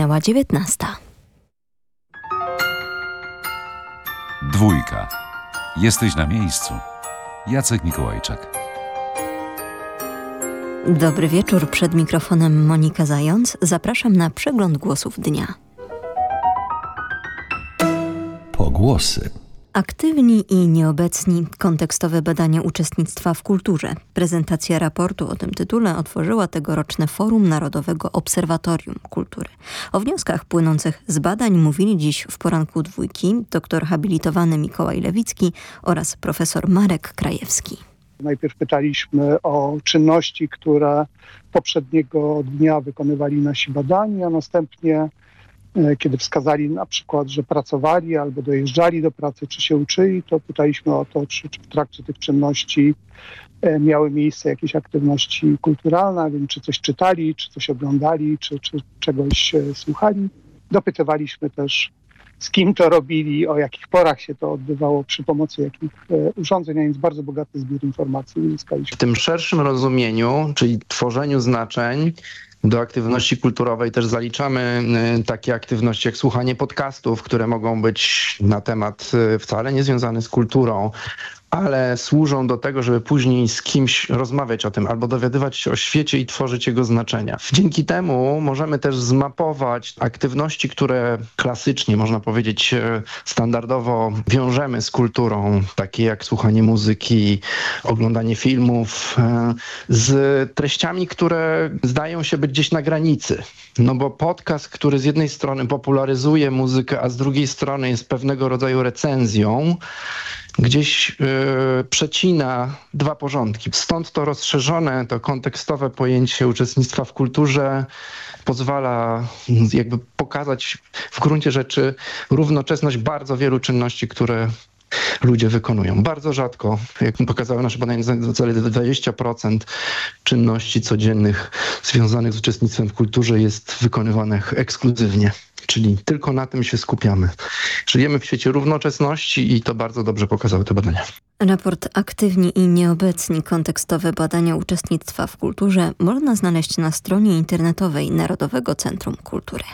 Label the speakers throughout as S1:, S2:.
S1: Minęła dziewiętnasta.
S2: Dwójka. Jesteś na miejscu. Jacek Mikołajczak.
S1: Dobry wieczór. Przed mikrofonem Monika Zając. Zapraszam na przegląd głosów dnia.
S3: Pogłosy.
S1: Aktywni i nieobecni kontekstowe badania uczestnictwa w kulturze. Prezentacja raportu o tym tytule otworzyła tegoroczne Forum Narodowego Obserwatorium Kultury. O wnioskach płynących z badań mówili dziś w poranku dwójki doktor habilitowany Mikołaj Lewicki oraz profesor Marek Krajewski.
S4: Najpierw pytaliśmy o czynności, które poprzedniego dnia wykonywali nasi badani, a następnie kiedy wskazali na przykład, że pracowali albo dojeżdżali do pracy, czy się uczyli, to pytaliśmy o to, czy, czy w trakcie tych czynności e, miały miejsce jakieś aktywności kulturalne, więc czy coś czytali, czy coś oglądali, czy, czy czegoś e, słuchali. Dopytywaliśmy też, z kim to robili, o jakich porach się to odbywało, przy pomocy jakich urządzeń, a więc bardzo bogaty zbiór informacji uzyskaliśmy.
S5: W tym szerszym rozumieniu, czyli tworzeniu znaczeń, do aktywności kulturowej też zaliczamy y, takie aktywności jak słuchanie podcastów, które mogą być na temat y, wcale niezwiązany z kulturą, ale służą do tego, żeby później z kimś rozmawiać o tym albo dowiadywać się o świecie i tworzyć jego znaczenia. Dzięki temu możemy też zmapować aktywności, które klasycznie, można powiedzieć, e, standardowo wiążemy z kulturą, takie jak słuchanie muzyki, oglądanie filmów, e, z treściami, które zdają się być gdzieś na granicy. No bo podcast, który z jednej strony popularyzuje muzykę, a z drugiej strony jest pewnego rodzaju recenzją, gdzieś yy, przecina dwa porządki. Stąd to rozszerzone, to kontekstowe pojęcie uczestnictwa w kulturze pozwala jakby pokazać w gruncie rzeczy równoczesność bardzo wielu czynności, które ludzie wykonują. Bardzo rzadko, jak pokazały nasze badania, zaledwie 20% czynności codziennych związanych z uczestnictwem w kulturze jest wykonywanych ekskluzywnie czyli tylko na tym się skupiamy. Żyjemy w świecie równoczesności i to bardzo dobrze pokazały te badania.
S1: Raport Aktywni i Nieobecni kontekstowe badania uczestnictwa w kulturze można znaleźć na stronie internetowej Narodowego Centrum Kultury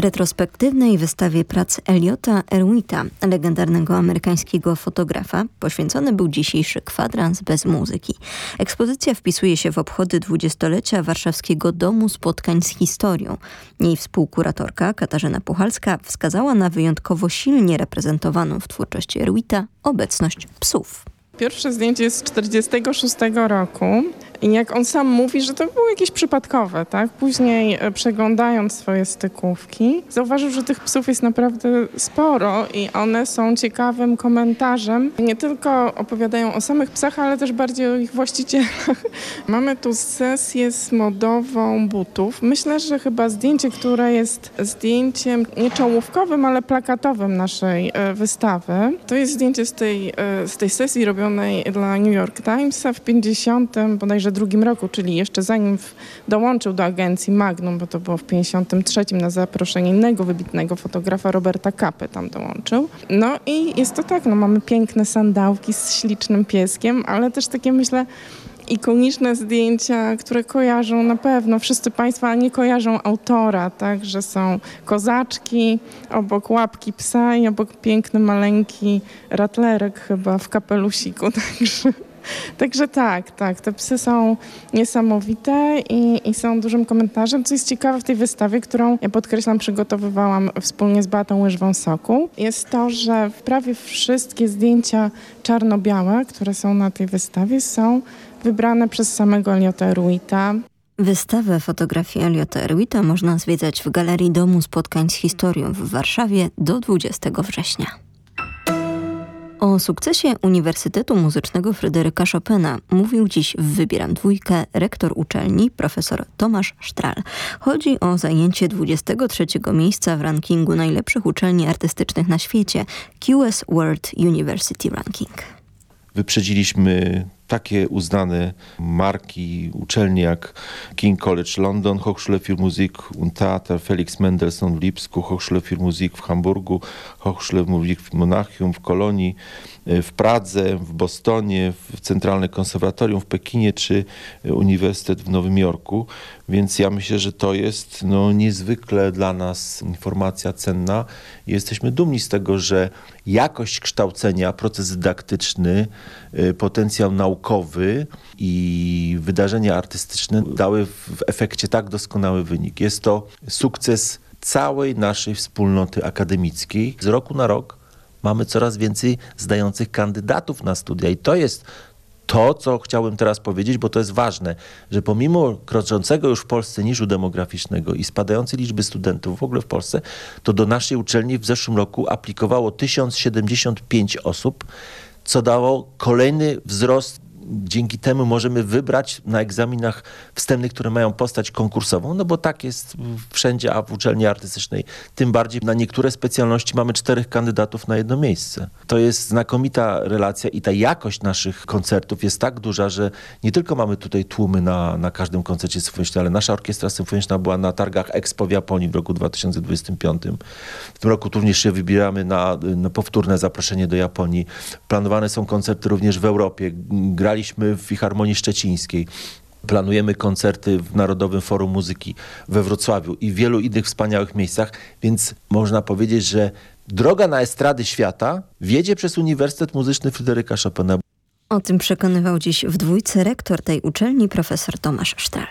S1: retrospektywnej wystawie prac Eliota Erwita, legendarnego amerykańskiego fotografa, poświęcony był dzisiejszy kwadrans bez muzyki. Ekspozycja wpisuje się w obchody dwudziestolecia Warszawskiego Domu Spotkań z Historią. Jej współkuratorka Katarzyna Puchalska wskazała na wyjątkowo silnie reprezentowaną w twórczości Erwita obecność psów.
S6: Pierwsze zdjęcie jest z 1946 roku. I jak on sam mówi, że to było jakieś przypadkowe, tak? Później e, przeglądając swoje stykówki, zauważył, że tych psów jest naprawdę sporo i one są ciekawym komentarzem. Nie tylko opowiadają o samych psach, ale też bardziej o ich właścicielach. Mamy tu sesję z modową butów. Myślę, że chyba zdjęcie, które jest zdjęciem nie czołówkowym, ale plakatowym naszej e, wystawy. To jest zdjęcie z tej, e, z tej sesji robionej dla New York Timesa w 50 bodajże drugim roku, czyli jeszcze zanim w, dołączył do agencji Magnum, bo to było w 53 na zaproszenie innego wybitnego fotografa Roberta Kapy tam dołączył. No i jest to tak, no mamy piękne sandałki z ślicznym pieskiem, ale też takie myślę ikoniczne zdjęcia, które kojarzą na pewno wszyscy Państwo, a nie kojarzą autora, tak, że są kozaczki, obok łapki psa i obok piękny, maleńki ratlerek chyba w kapelusiku, także Także tak, tak, te psy są niesamowite i, i, są dużym komentarzem. Co jest ciekawe w tej wystawie, którą ja podkreślam, przygotowywałam wspólnie z Batą Łyżwą Soku, jest to, że prawie wszystkie zdjęcia czarno-białe, które są na tej wystawie, są wybrane przez samego Eliota Erwita.
S1: Wystawę fotografii Eliota Erwita można zwiedzać w Galerii Domu Spotkań z Historią w Warszawie do 20 września. O sukcesie Uniwersytetu Muzycznego Fryderyka Chopina mówił dziś w Wybieram Dwójkę rektor uczelni profesor Tomasz Sztral. Chodzi o zajęcie 23 miejsca w rankingu najlepszych uczelni artystycznych na świecie QS World University Ranking.
S3: Wyprzedziliśmy
S7: takie uznane marki, uczelnie jak King College London, Hochschule für Musik und Theater Felix Mendelssohn w Lipsku, Hochschule für Musik w Hamburgu, Hochschule für Musik w Monachium, w Kolonii, w Pradze, w Bostonie, w Centralne Konserwatorium w Pekinie czy Uniwersytet w Nowym Jorku. Więc ja myślę, że to jest no, niezwykle dla nas informacja cenna. Jesteśmy dumni z tego, że jakość kształcenia, proces dydaktyczny, y, potencjał naukowy i wydarzenia artystyczne dały w efekcie tak doskonały wynik. Jest to sukces całej naszej wspólnoty akademickiej. Z roku na rok mamy coraz więcej zdających kandydatów na studia i to jest to, co chciałbym teraz powiedzieć, bo to jest ważne, że pomimo kroczącego już w Polsce niżu demograficznego i spadającej liczby studentów w ogóle w Polsce, to do naszej uczelni w zeszłym roku aplikowało 1075 osób, co dało kolejny wzrost dzięki temu możemy wybrać na egzaminach wstępnych, które mają postać konkursową, no bo tak jest wszędzie, a w uczelni artystycznej tym bardziej na niektóre specjalności mamy czterech kandydatów na jedno miejsce. To jest znakomita relacja i ta jakość naszych koncertów jest tak duża, że nie tylko mamy tutaj tłumy na, na każdym koncercie symfonicznym, ale nasza orkiestra symfoniczna była na targach Expo w Japonii w roku 2025. W tym roku również się wybieramy na, na powtórne zaproszenie do Japonii. Planowane są koncerty również w Europie. Grali graliśmy w Filharmonii Szczecińskiej. Planujemy koncerty w Narodowym Forum Muzyki we Wrocławiu i w wielu innych wspaniałych miejscach, więc można powiedzieć, że droga na estrady świata wiedzie przez Uniwersytet Muzyczny Fryderyka Chopina.
S1: O tym przekonywał dziś w dwójce rektor tej uczelni profesor Tomasz Sztrel.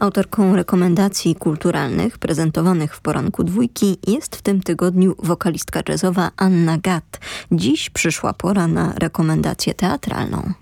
S1: Autorką rekomendacji kulturalnych prezentowanych w poranku dwójki jest w tym tygodniu wokalistka jazzowa Anna Gatt. Dziś przyszła pora na rekomendację teatralną.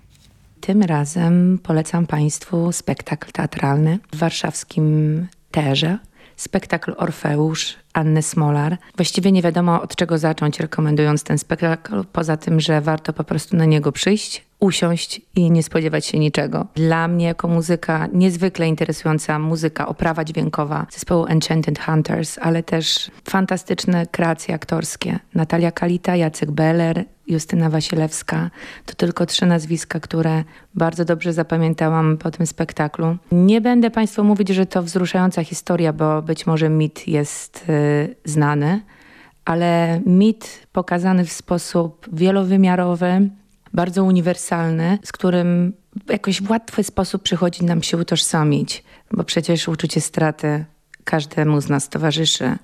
S8: Tym razem polecam Państwu spektakl teatralny w warszawskim Terze. Spektakl Orfeusz Anny Smolar. Właściwie nie wiadomo od czego zacząć rekomendując ten spektakl, poza tym, że warto po prostu na niego przyjść, usiąść i nie spodziewać się niczego. Dla mnie jako muzyka niezwykle interesująca muzyka, oprawa dźwiękowa zespołu Enchanted Hunters, ale też fantastyczne kreacje aktorskie. Natalia Kalita, Jacek Beller, Justyna Wasielewska. To tylko trzy nazwiska, które bardzo dobrze zapamiętałam po tym spektaklu. Nie będę Państwu mówić, że to wzruszająca historia, bo być może mit jest y, znany, ale mit pokazany w sposób wielowymiarowy, bardzo uniwersalny, z którym jakoś w łatwy sposób przychodzi nam się utożsamić, bo przecież uczucie straty każdemu z nas towarzyszy.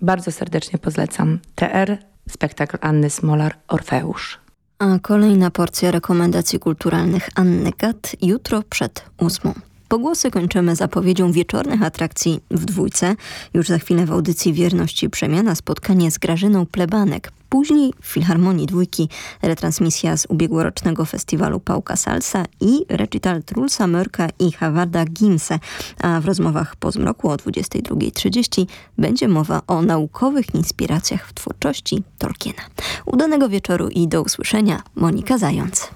S8: Bardzo serdecznie polecam. TR, spektakl Anny Smolar, Orfeusz.
S1: A kolejna porcja rekomendacji kulturalnych Anny Gat jutro przed ósmą. Pogłosy kończymy zapowiedzią wieczornych atrakcji w dwójce. Już za chwilę w audycji Wierności Przemiana spotkanie z Grażyną Plebanek. Później w Filharmonii Dwójki retransmisja z ubiegłorocznego festiwalu Pałka Salsa i recital Trulsa Mörka i Hawarda Gimse. A w rozmowach po zmroku o 22.30 będzie mowa o naukowych inspiracjach w twórczości Tolkiena. Udanego wieczoru i do usłyszenia. Monika Zając.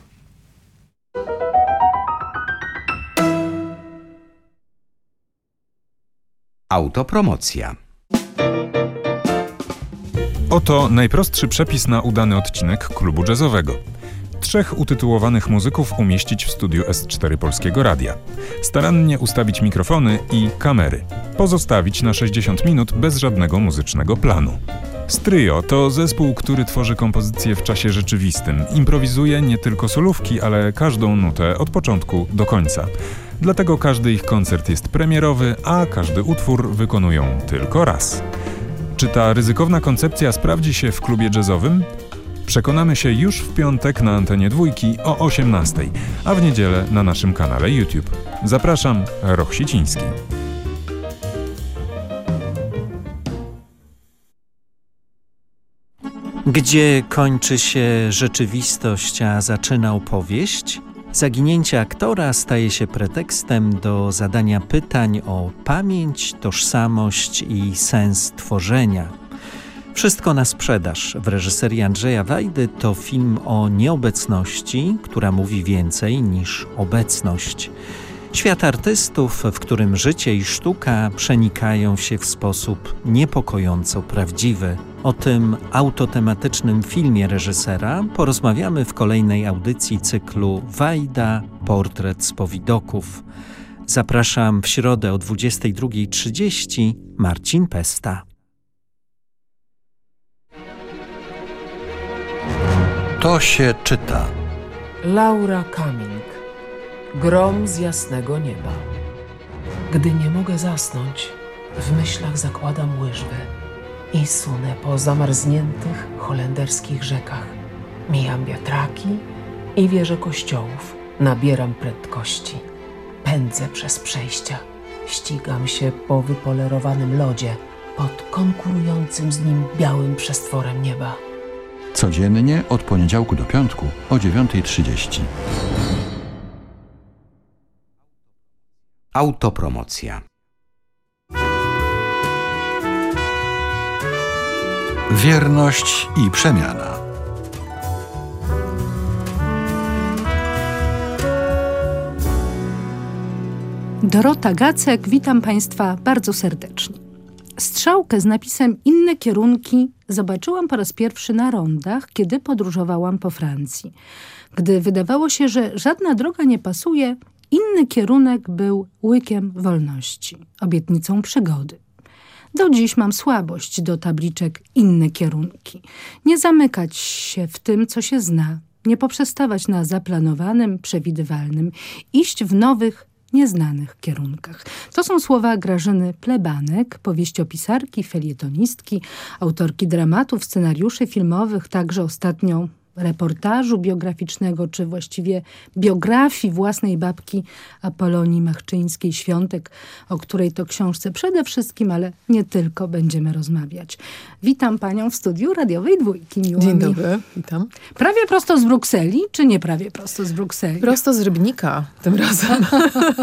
S3: Autopromocja.
S9: Oto najprostszy przepis na udany odcinek klubu jazzowego. Trzech utytułowanych muzyków umieścić w studiu S4 Polskiego Radia. Starannie ustawić mikrofony i kamery. Pozostawić na 60 minut bez żadnego muzycznego planu. Stryjo to zespół, który tworzy kompozycje w czasie rzeczywistym. Improwizuje nie tylko solówki, ale każdą nutę od początku do końca. Dlatego każdy ich koncert jest premierowy, a każdy utwór wykonują tylko raz. Czy ta ryzykowna koncepcja sprawdzi się w klubie jazzowym? Przekonamy się już w piątek na antenie dwójki o 18, a w niedzielę na naszym kanale YouTube. Zapraszam, Roch Siciński.
S10: Gdzie kończy się rzeczywistość, a zaczyna opowieść? Zaginięcie aktora staje się pretekstem do zadania pytań o pamięć, tożsamość i sens tworzenia. Wszystko na sprzedaż w reżyserii Andrzeja Wajdy to film o nieobecności, która mówi więcej niż obecność. Świat artystów, w którym życie i sztuka przenikają się w sposób niepokojąco prawdziwy. O tym autotematycznym filmie reżysera porozmawiamy w kolejnej audycji cyklu Wajda Portret z powidoków. Zapraszam w środę o 22.30 Marcin Pesta.
S11: To się czyta.
S12: Laura Cumming. Grom z jasnego nieba. Gdy nie mogę zasnąć, w myślach zakładam łyżwy i sunę po zamarzniętych holenderskich rzekach. Mijam wiatraki i wieże kościołów. Nabieram prędkości. Pędzę przez przejścia. Ścigam się po wypolerowanym lodzie pod konkurującym z nim białym przestworem nieba.
S11: Codziennie od poniedziałku do piątku o 9.30.
S3: Autopromocja.
S11: Wierność i przemiana.
S13: Dorota Gacek, witam Państwa bardzo serdecznie. Strzałkę z napisem Inne kierunki zobaczyłam po raz pierwszy na rondach, kiedy podróżowałam po Francji. Gdy wydawało się, że żadna droga nie pasuje, inny kierunek był łykiem wolności, obietnicą przygody. Do dziś mam słabość do tabliczek inne kierunki. Nie zamykać się w tym, co się zna, nie poprzestawać na zaplanowanym, przewidywalnym, iść w nowych, nieznanych kierunkach. To są słowa Grażyny Plebanek, powieściopisarki, felietonistki, autorki dramatów, scenariuszy filmowych, także ostatnio reportażu biograficznego, czy właściwie biografii własnej babki Apolonii Machczyńskiej-Świątek, o której to książce przede wszystkim, ale nie tylko będziemy rozmawiać. Witam Panią w studiu radiowej dwójki.
S14: Miło Dzień mi. dobry, witam.
S13: Prawie prosto z Brukseli, czy nie prawie prosto z Brukseli?
S14: Prosto z Rybnika tym razem.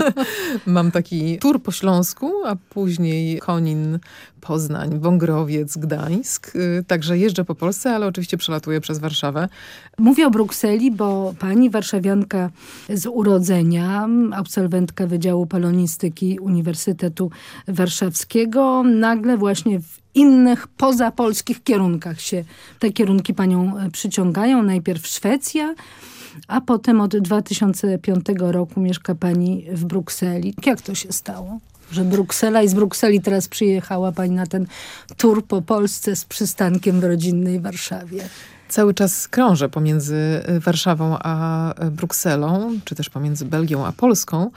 S14: Mam taki tur po Śląsku, a później Konin, Poznań, Wągrowiec, Gdańsk. Y, także jeżdżę po Polsce, ale oczywiście przelatuję przez Warszawę.
S13: Mówię o Brukseli, bo pani warszawianka z urodzenia, absolwentka Wydziału Polonistyki Uniwersytetu Warszawskiego, nagle właśnie w innych pozapolskich kierunkach się te kierunki panią e, przyciągają. Najpierw Szwecja, a potem od 2005 roku mieszka pani w Brukseli. Jak to się stało? że Bruksela i z Brukseli teraz przyjechała pani na ten tur po Polsce z przystankiem w rodzinnej Warszawie.
S14: Cały czas krążę pomiędzy y, Warszawą a y, Brukselą, czy też pomiędzy Belgią a Polską.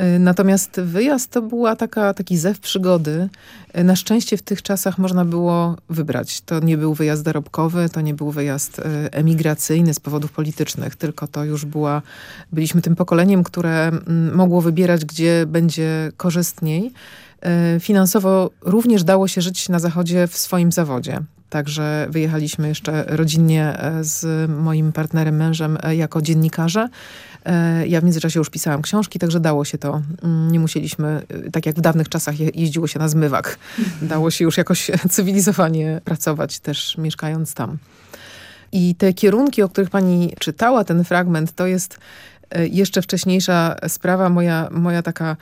S14: Y, natomiast wyjazd to była taka, taki zew przygody. Na szczęście w tych czasach można było wybrać. To nie był wyjazd zarobkowy, to nie był wyjazd emigracyjny z powodów politycznych, tylko to już była, byliśmy tym pokoleniem, które mogło wybierać, gdzie będzie korzystniej. Finansowo również dało się żyć na zachodzie w swoim zawodzie. Także wyjechaliśmy jeszcze rodzinnie e, z moim partnerem, mężem e, jako dziennikarze. E, ja w międzyczasie już pisałam książki, także dało się to. Mm, nie musieliśmy, tak jak w dawnych czasach jeździło się na zmywak. Mhm. Dało się już jakoś cywilizowanie pracować też mieszkając tam. I te kierunki, o których pani czytała, ten fragment, to jest jeszcze wcześniejsza sprawa, moja, moja taka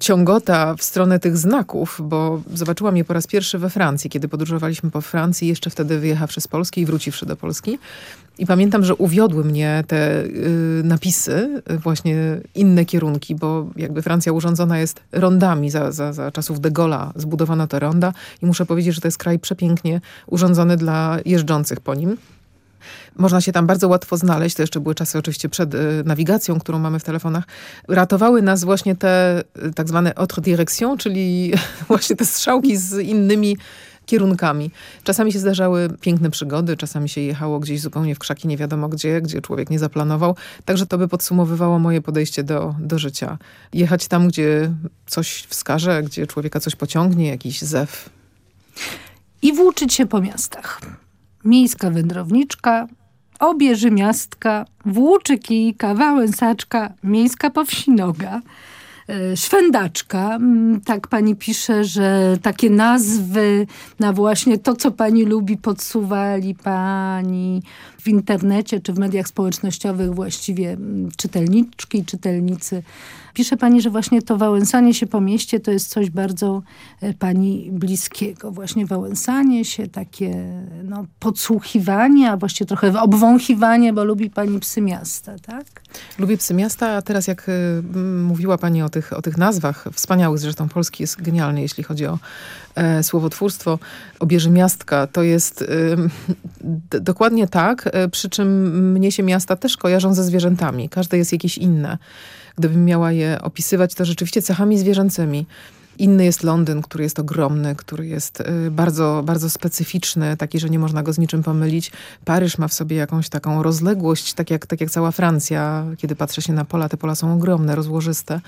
S14: ciągota w stronę tych znaków, bo zobaczyłam je po raz pierwszy we Francji, kiedy podróżowaliśmy po Francji, jeszcze wtedy wyjechawszy z Polski i wróciwszy do Polski. I pamiętam, że uwiodły mnie te y, napisy, właśnie inne kierunki, bo jakby Francja urządzona jest rondami. Za, za, za czasów de Gaulle'a zbudowano te ronda i muszę powiedzieć, że to jest kraj przepięknie urządzony dla jeżdżących po nim. Można się tam bardzo łatwo znaleźć. To jeszcze były czasy oczywiście przed y, nawigacją, którą mamy w telefonach. Ratowały nas właśnie te y, tak zwane autre direction, czyli właśnie te strzałki z innymi kierunkami. Czasami się zdarzały piękne przygody, czasami się jechało gdzieś zupełnie w krzaki, nie wiadomo gdzie, gdzie człowiek nie zaplanował. Także to by podsumowywało moje podejście do, do życia. Jechać tam, gdzie coś wskaże, gdzie człowieka coś pociągnie, jakiś zew.
S13: I włóczyć się po miastach miejska wędrowniczka, obie miastka, włóczy kijka, wałęsaczka, miejska powsinoga. e, szwendaczka. Mm, tak pani pisze, że takie nazwy na właśnie to, co pani lubi, podsuwali pani w internecie czy w mediach społecznościowych właściwie mm, czytelniczki czytelnicy. Pisze pani, że właśnie to wałęsanie się po mieście to jest coś bardzo e, pani bliskiego. Właśnie wałęsanie się, takie no, podsłuchiwanie, a właściwie trochę obwąchiwanie, bo lubi pani psy miasta, tak?
S14: Lubię psy miasta, a teraz jak y, mówiła pani o tych, o tych nazwach, wspaniałych zresztą, polski jest genialny, jeśli chodzi o e, słowotwórstwo. Obieży miastka to jest y, dokładnie tak, e, przy czym mnie się miasta też kojarzą ze zwierzętami. Każde jest jakieś inne gdybym miała je opisywać, to rzeczywiście cechami zwierzęcymi. Inny jest Londyn, który jest ogromny, który jest y, bardzo, bardzo specyficzny, taki, że nie można go z niczym pomylić. Paryż ma w sobie jakąś taką rozległość, tak jak, tak jak cała Francja. Kiedy patrzę się na pola, te pola są ogromne, rozłożyste.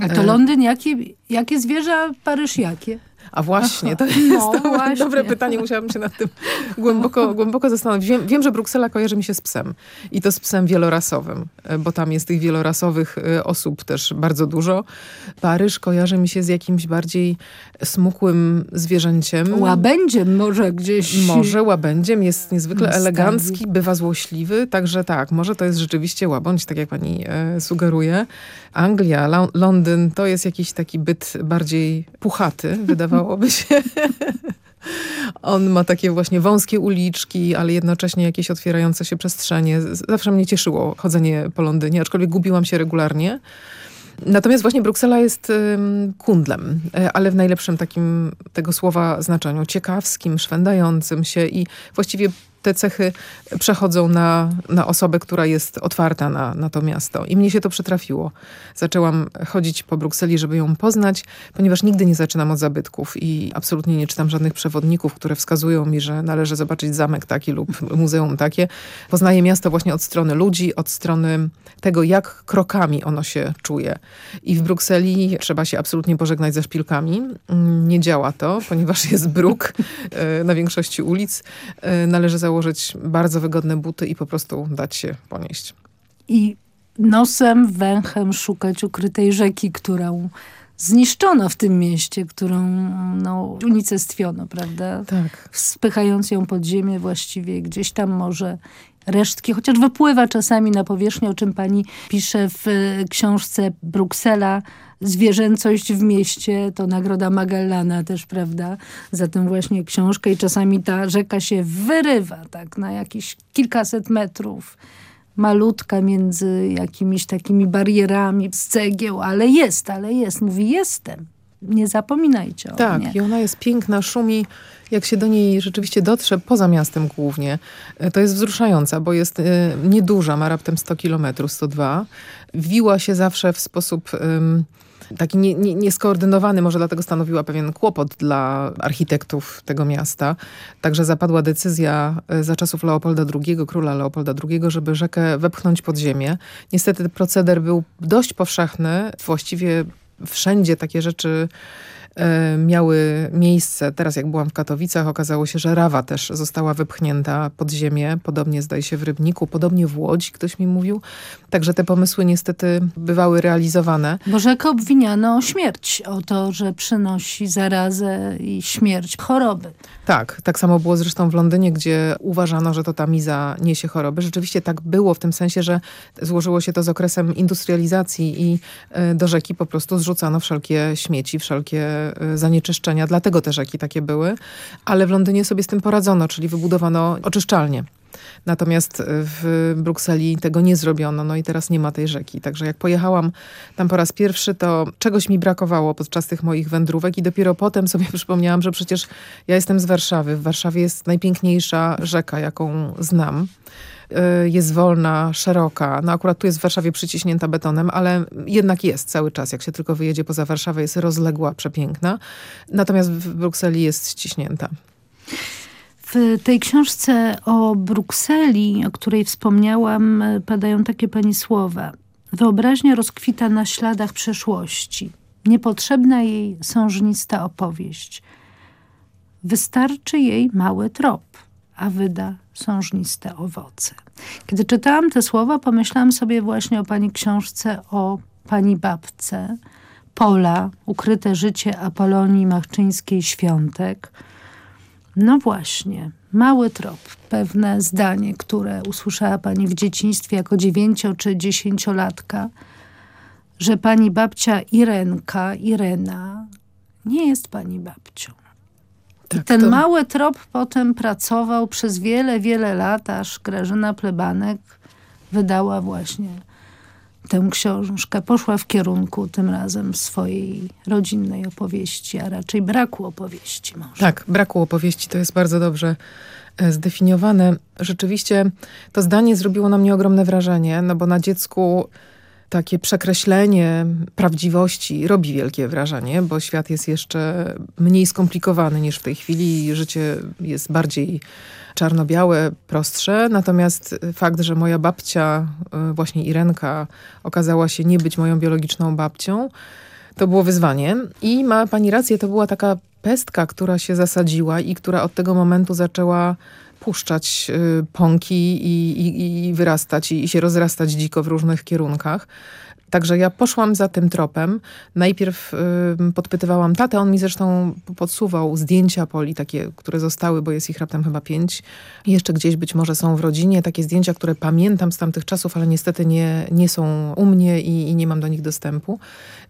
S13: A to e, Londyn, jakie, jakie zwierzę, a Paryż jakie?
S14: A właśnie, to jest no, dobre, właśnie. dobre pytanie. Musiałabym się nad tym głęboko, głęboko zastanowić. Wiem, wiem, że Bruksela kojarzy mi się z psem. I to z psem wielorasowym, e, bo tam jest tych wielorasowych e, osób też bardzo dużo. Paryż kojarzy mi się z jakimś bardziej smukłym zwierzęciem.
S13: Łabędziem może gdzieś.
S14: Może łabędziem. Jest niezwykle elegancki, bywa złośliwy. Także tak, może to jest rzeczywiście łabędź, tak jak pani e, sugeruje. Anglia, Londyn to jest jakiś taki byt bardziej puchaty, wydawałoby się. On ma takie właśnie wąskie uliczki, ale jednocześnie jakieś otwierające się przestrzenie. Zawsze mnie cieszyło chodzenie po Londynie, aczkolwiek gubiłam się regularnie. Natomiast właśnie Bruksela jest kundlem, e, ale w najlepszym takim tego słowa znaczeniu. Ciekawskim, szwendającym się i właściwie te cechy przechodzą na, na osobę, która jest otwarta na, na to miasto. I mnie się to przytrafiło. Zaczęłam chodzić po Brukseli, żeby ją poznać, ponieważ nigdy nie zaczynam od zabytków i absolutnie nie czytam żadnych przewodników, które wskazują mi, że należy zobaczyć zamek taki lub muzeum takie. Poznaję miasto właśnie od strony ludzi, od strony tego, jak krokami ono się czuje. I w Brukseli trzeba się absolutnie pożegnać ze szpilkami. Nie działa to, ponieważ jest bruk e, na większości ulic. E, należy założyć założyć bardzo wygodne buty i po prostu dać się ponieść.
S13: I nosem, węchem szukać ukrytej rzeki, którą zniszczono w tym mieście, którą no, unicestwiono, prawda?
S14: Tak.
S13: Spychając ją pod ziemię właściwie, gdzieś tam może resztki, chociaż wypływa czasami na powierzchnię, o czym pani pisze w książce Bruksela, zwierzęcość w mieście, to nagroda Magellana też, prawda, za tę właśnie książkę i czasami ta rzeka się wyrywa tak na jakieś kilkaset metrów malutka między jakimiś takimi barierami z cegieł, ale jest, ale jest. Mówi, jestem. Nie zapominajcie o
S14: tak,
S13: mnie.
S14: i ona jest piękna, szumi. Jak się do niej rzeczywiście dotrze, poza miastem głównie, e, to jest wzruszająca, bo jest y, nieduża, ma raptem 100 kilometrów, 102. Wiła się zawsze w sposób... Taki nie, nie, nieskoordynowany, może dlatego stanowiła pewien kłopot dla architektów tego miasta. Także zapadła decyzja e, za czasów Leopolda II, króla Leopolda II, żeby rzekę wepchnąć pod ziemię. Niestety proceder był dość powszechny. Właściwie wszędzie takie rzeczy miały miejsce. Teraz jak byłam w Katowicach, okazało się, że Rawa też została wypchnięta pod ziemię. Podobnie zdaje się w Rybniku, podobnie w Łodzi, ktoś mi mówił. Także te pomysły niestety bywały realizowane.
S13: Bo rzekę obwiniano o śmierć, o to, że przynosi zarazę i śmierć, choroby.
S14: Tak, tak samo było zresztą w Londynie, gdzie uważano, że to ta miza niesie choroby. Rzeczywiście tak było w tym sensie, że złożyło się to z okresem industrializacji i e, do rzeki po prostu zrzucano wszelkie śmieci, wszelkie E, zanieczyszczenia, dlatego te rzeki takie były, ale w Londynie sobie z tym poradzono, czyli wybudowano oczyszczalnie. Natomiast w Brukseli tego nie zrobiono, no i teraz nie ma tej rzeki. Także jak pojechałam tam po raz pierwszy, to czegoś mi brakowało podczas tych moich wędrówek i dopiero potem sobie przypomniałam, że przecież ja jestem z Warszawy. W Warszawie jest najpiękniejsza rzeka, jaką znam. Y, jest wolna, szeroka. No akurat tu jest w Warszawie przyciśnięta betonem, ale jednak jest cały czas. Jak się tylko wyjedzie poza Warszawę, jest rozległa, przepiękna. Natomiast w Brukseli jest ściśnięta.
S13: W tej książce o Brukseli, o której wspomniałam, padają takie pani słowa. Wyobraźnia rozkwita na śladach przeszłości. Niepotrzebna jej sążnista opowieść. Wystarczy jej mały trop, a wyda sążniste owoce. Kiedy czytałam te słowa, pomyślałam sobie właśnie o pani książce o pani babce, Pola, ukryte życie Apolonii Machczyńskiej Świątek. No właśnie, mały trop, pewne zdanie, które usłyszała pani w dzieciństwie jako dziewięcio czy dziesięciolatka, że pani babcia Irenka, Irena, nie jest pani babcią.
S14: Tak,
S13: I ten
S14: to-
S13: mały trop potem pracował przez wiele, wiele lat, aż Grażyna Plebanek wydała właśnie tę książkę. Poszła w kierunku tym razem swojej rodzinnej opowieści, a raczej braku opowieści może.
S14: Tak, braku opowieści to jest bardzo dobrze e, zdefiniowane. Rzeczywiście to zdanie zrobiło na mnie ogromne wrażenie, no bo na dziecku takie przekreślenie prawdziwości robi wielkie wrażenie, bo świat jest jeszcze mniej skomplikowany niż w tej chwili życie jest bardziej czarno-białe, prostsze. Natomiast fakt, że moja babcia, y, właśnie Irenka, okazała się nie być moją biologiczną babcią, to było wyzwanie. I ma pani rację, to była taka pestka, która się zasadziła i która od tego momentu zaczęła puszczać y, pąki i, i, i wyrastać i, i się rozrastać dziko w różnych kierunkach. Także ja poszłam za tym tropem. Najpierw y, podpytywałam tatę, on mi zresztą podsuwał zdjęcia Poli, takie, które zostały, bo jest ich raptem chyba pięć. Jeszcze gdzieś być może są w rodzinie, takie zdjęcia, które pamiętam z tamtych czasów, ale niestety nie, nie są u mnie i, i nie mam do nich dostępu.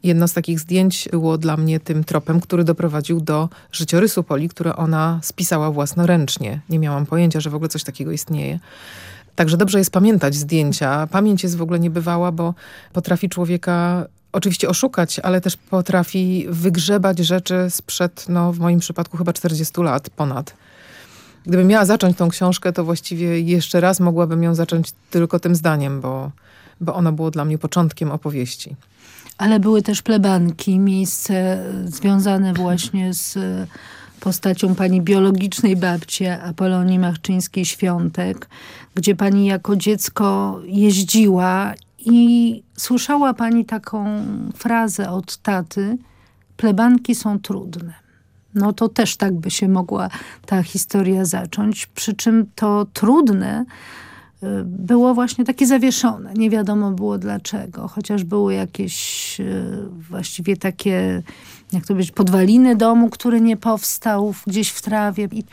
S14: Jedno z takich zdjęć było dla mnie tym tropem, który doprowadził do życiorysu Poli, które ona spisała własnoręcznie. Nie miałam pojęcia, że w ogóle coś takiego istnieje. Także dobrze jest pamiętać zdjęcia. Pamięć jest w ogóle niebywała, bo potrafi człowieka oczywiście oszukać, ale też potrafi wygrzebać rzeczy sprzed, no w moim przypadku chyba 40 lat ponad. Gdybym miała zacząć tą książkę, to właściwie jeszcze raz mogłabym ją zacząć tylko tym zdaniem, bo, bo ono było dla mnie początkiem opowieści.
S13: Ale były też plebanki, miejsce związane właśnie z postacią pani biologicznej babci Apolonii Machczyńskiej-Świątek, gdzie pani jako dziecko jeździła i słyszała pani taką frazę od taty, plebanki są trudne. No to też tak by się mogła ta historia zacząć, przy czym to trudne było właśnie takie zawieszone. Nie wiadomo było dlaczego, chociaż były jakieś y, właściwie takie, jak to być, podwaliny domu, który nie powstał gdzieś w trawie. I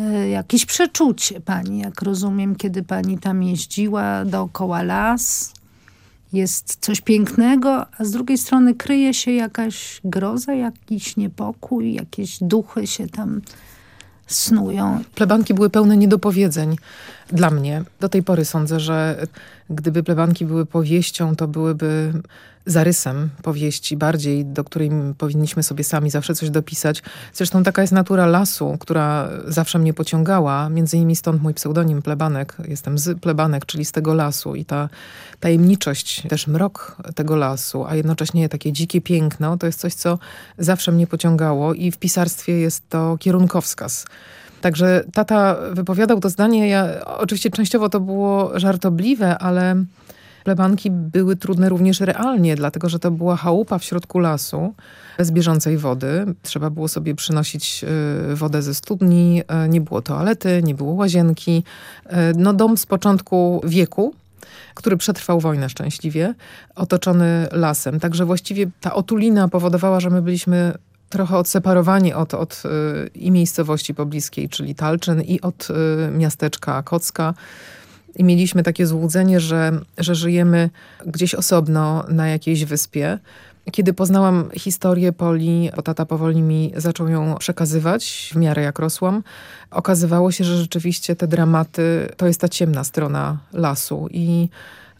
S13: y, jakieś przeczucie pani, jak rozumiem, kiedy pani tam jeździła, dookoła las. Jest coś pięknego, a z drugiej strony kryje się jakaś groza, jakiś niepokój, jakieś duchy się tam snują.
S14: Plebanki były pełne niedopowiedzeń dla mnie. Do tej pory sądzę, że gdyby plebanki były powieścią, to byłyby zarysem powieści bardziej, do której powinniśmy sobie sami zawsze coś dopisać. Zresztą taka jest natura lasu, która zawsze mnie pociągała. Między innymi stąd mój pseudonim plebanek. Jestem z plebanek, czyli z tego lasu. I ta tajemniczość, też mrok tego lasu, a jednocześnie takie dzikie piękno, to jest coś, co zawsze mnie pociągało i w pisarstwie jest to kierunkowskaz. Także tata wypowiadał to zdanie. Ja, oczywiście częściowo to było żartobliwe, ale plebanki były trudne również realnie, dlatego że to była chałupa w środku lasu bez bieżącej wody. Trzeba było sobie przynosić y, wodę ze studni, y, nie było toalety, nie było łazienki. Y, No dom z początku wieku, który przetrwał wojnę szczęśliwie, otoczony lasem. Także właściwie ta otulina powodowała, że my byliśmy trochę odseparowani od, od i miejscowości pobliskiej, czyli Talczyn i od miasteczka Kocka. I mieliśmy takie złudzenie, że, że żyjemy gdzieś osobno na jakiejś wyspie. Kiedy poznałam historię Poli, bo tata powoli mi zaczął ją przekazywać w miarę jak rosłam, okazywało się, że rzeczywiście te dramaty to jest ta ciemna strona lasu i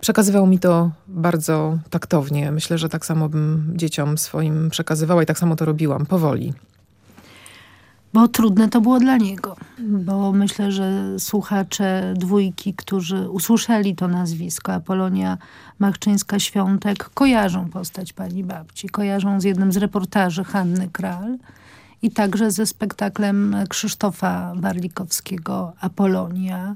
S14: przekazywał mi to bardzo taktownie. Myślę, że tak samo bym dzieciom swoim przekazywała i tak samo to robiłam, powoli.
S13: Bo trudne to było dla niego. Bo myślę, że słuchacze dwójki, którzy usłyszeli to nazwisko Apolonia Machczyńska-Świątek, kojarzą postać pani babci. Kojarzą z jednym z reportaży Hanny Kral i także ze spektaklem Krzysztofa Warlikowskiego Apolonia.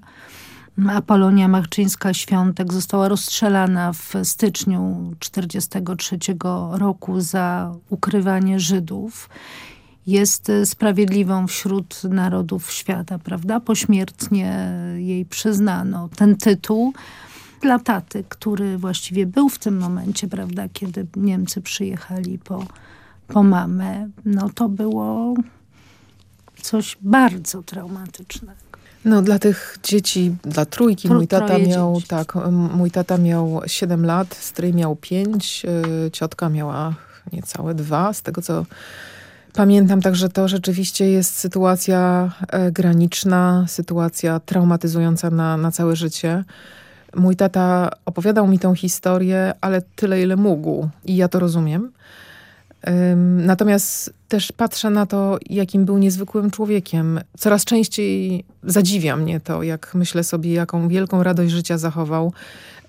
S13: Apolonia Machczyńska-Świątek została rozstrzelana w styczniu 1943 roku za ukrywanie Żydów jest sprawiedliwą wśród narodów świata, prawda? Pośmiertnie jej przyznano ten tytuł. Dla taty, który właściwie był w tym momencie, prawda, kiedy Niemcy przyjechali po, po mamę, no to było coś bardzo traumatycznego.
S14: No dla tych dzieci, dla trójki, mój tata miał, dzieci. tak, mój tata miał 7 lat, stryj miał 5, y, ciotka miała niecałe dwa, z tego co pamiętam. Także to rzeczywiście jest sytuacja e, graniczna, sytuacja traumatyzująca na, na całe życie. Mój tata opowiadał mi tę historię, ale tyle, ile mógł. I ja to rozumiem. Natomiast też patrzę na to, jakim był niezwykłym człowiekiem. Coraz częściej zadziwia mnie to, jak myślę sobie, jaką wielką radość życia zachował,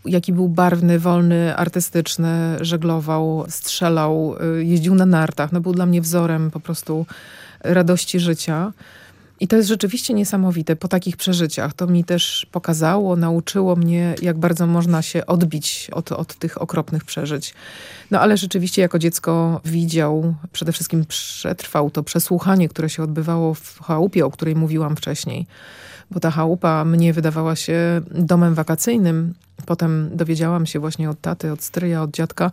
S14: jaki był barwny, wolny, artystyczny, żeglował, strzelał, y, jeździł na nartach. No był dla mnie wzorem po prostu radości życia. I to jest rzeczywiście niesamowite po takich przeżyciach. To mi też pokazało, nauczyło mnie, jak bardzo można się odbić od, od tych okropnych przeżyć. No ale rzeczywiście jako dziecko widział, przede wszystkim przetrwał to przesłuchanie, które się odbywało w chałupie, o której mówiłam wcześniej. Bo ta chałupa mnie wydawała się domem wakacyjnym. Potem dowiedziałam się właśnie od taty, od stryja, od dziadka,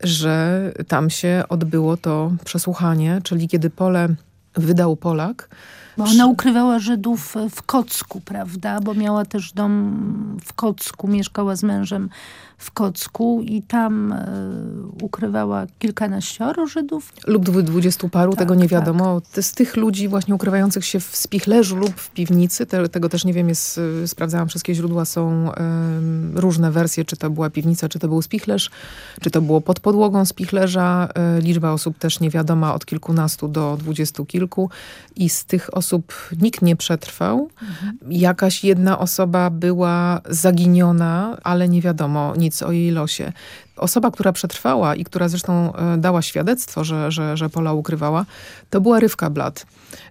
S14: że tam się odbyło to przesłuchanie, czyli kiedy pole wydał Polak,
S13: bo ona ukrywała Żydów w Kocku, prawda? Bo miała też dom w Kocku, mieszkała z mężem w Kocku i tam e, ukrywała kilkanaścioro Żydów.
S14: Lub dwudziestu paru, tak, tego nie tak. wiadomo. Tak. Z tych ludzi właśnie ukrywających się w spichlerzu lub w piwnicy, te, tego też nie wiem, jest, e, sprawdzałam wszystkie źródła, są różne wersje, czy to była piwnica, czy to był spichlerz, czy to było pod podłogą spichlerza. E, liczba osób też nie wiadoma, od kilkunastu do dwudziestu kilku i z tych osób nikt nie przetrwał. Mhm. Jakaś jedna osoba była zaginiona, ale nie wiadomo, nie nic o jej losie. Osoba, która przetrwała i która zresztą e, dała świadectwo, że, że, że Pola ukrywała, to była Rywka Blat.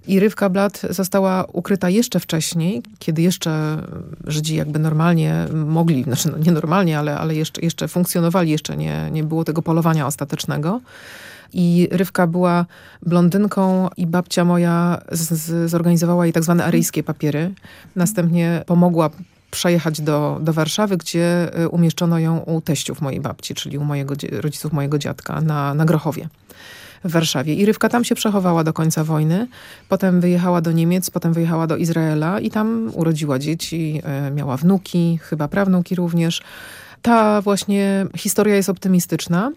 S14: I Rywka Blat została ukryta jeszcze wcześniej, kiedy jeszcze Żydzi jakby normalnie mogli, znaczy no nienormalnie, ale, ale jeszcze, jeszcze funkcjonowali, jeszcze nie, nie było tego polowania ostatecznego. I Rywka była blondynką i babcia moja z, z, zorganizowała jej tak zwane aryjskie papiery. Następnie pomogła przejechać do, do Warszawy, gdzie y, umieszczono ją u teściów mojej babci, czyli u mojego, rodziców mojego dziadka na, na Grochowie w Warszawie. I Rywka tam się przechowała do końca wojny. Potem wyjechała do Niemiec, potem wyjechała do Izraela i tam urodziła dzieci, y, miała wnuki, chyba prawnuki również. Ta właśnie historia jest optymistyczna.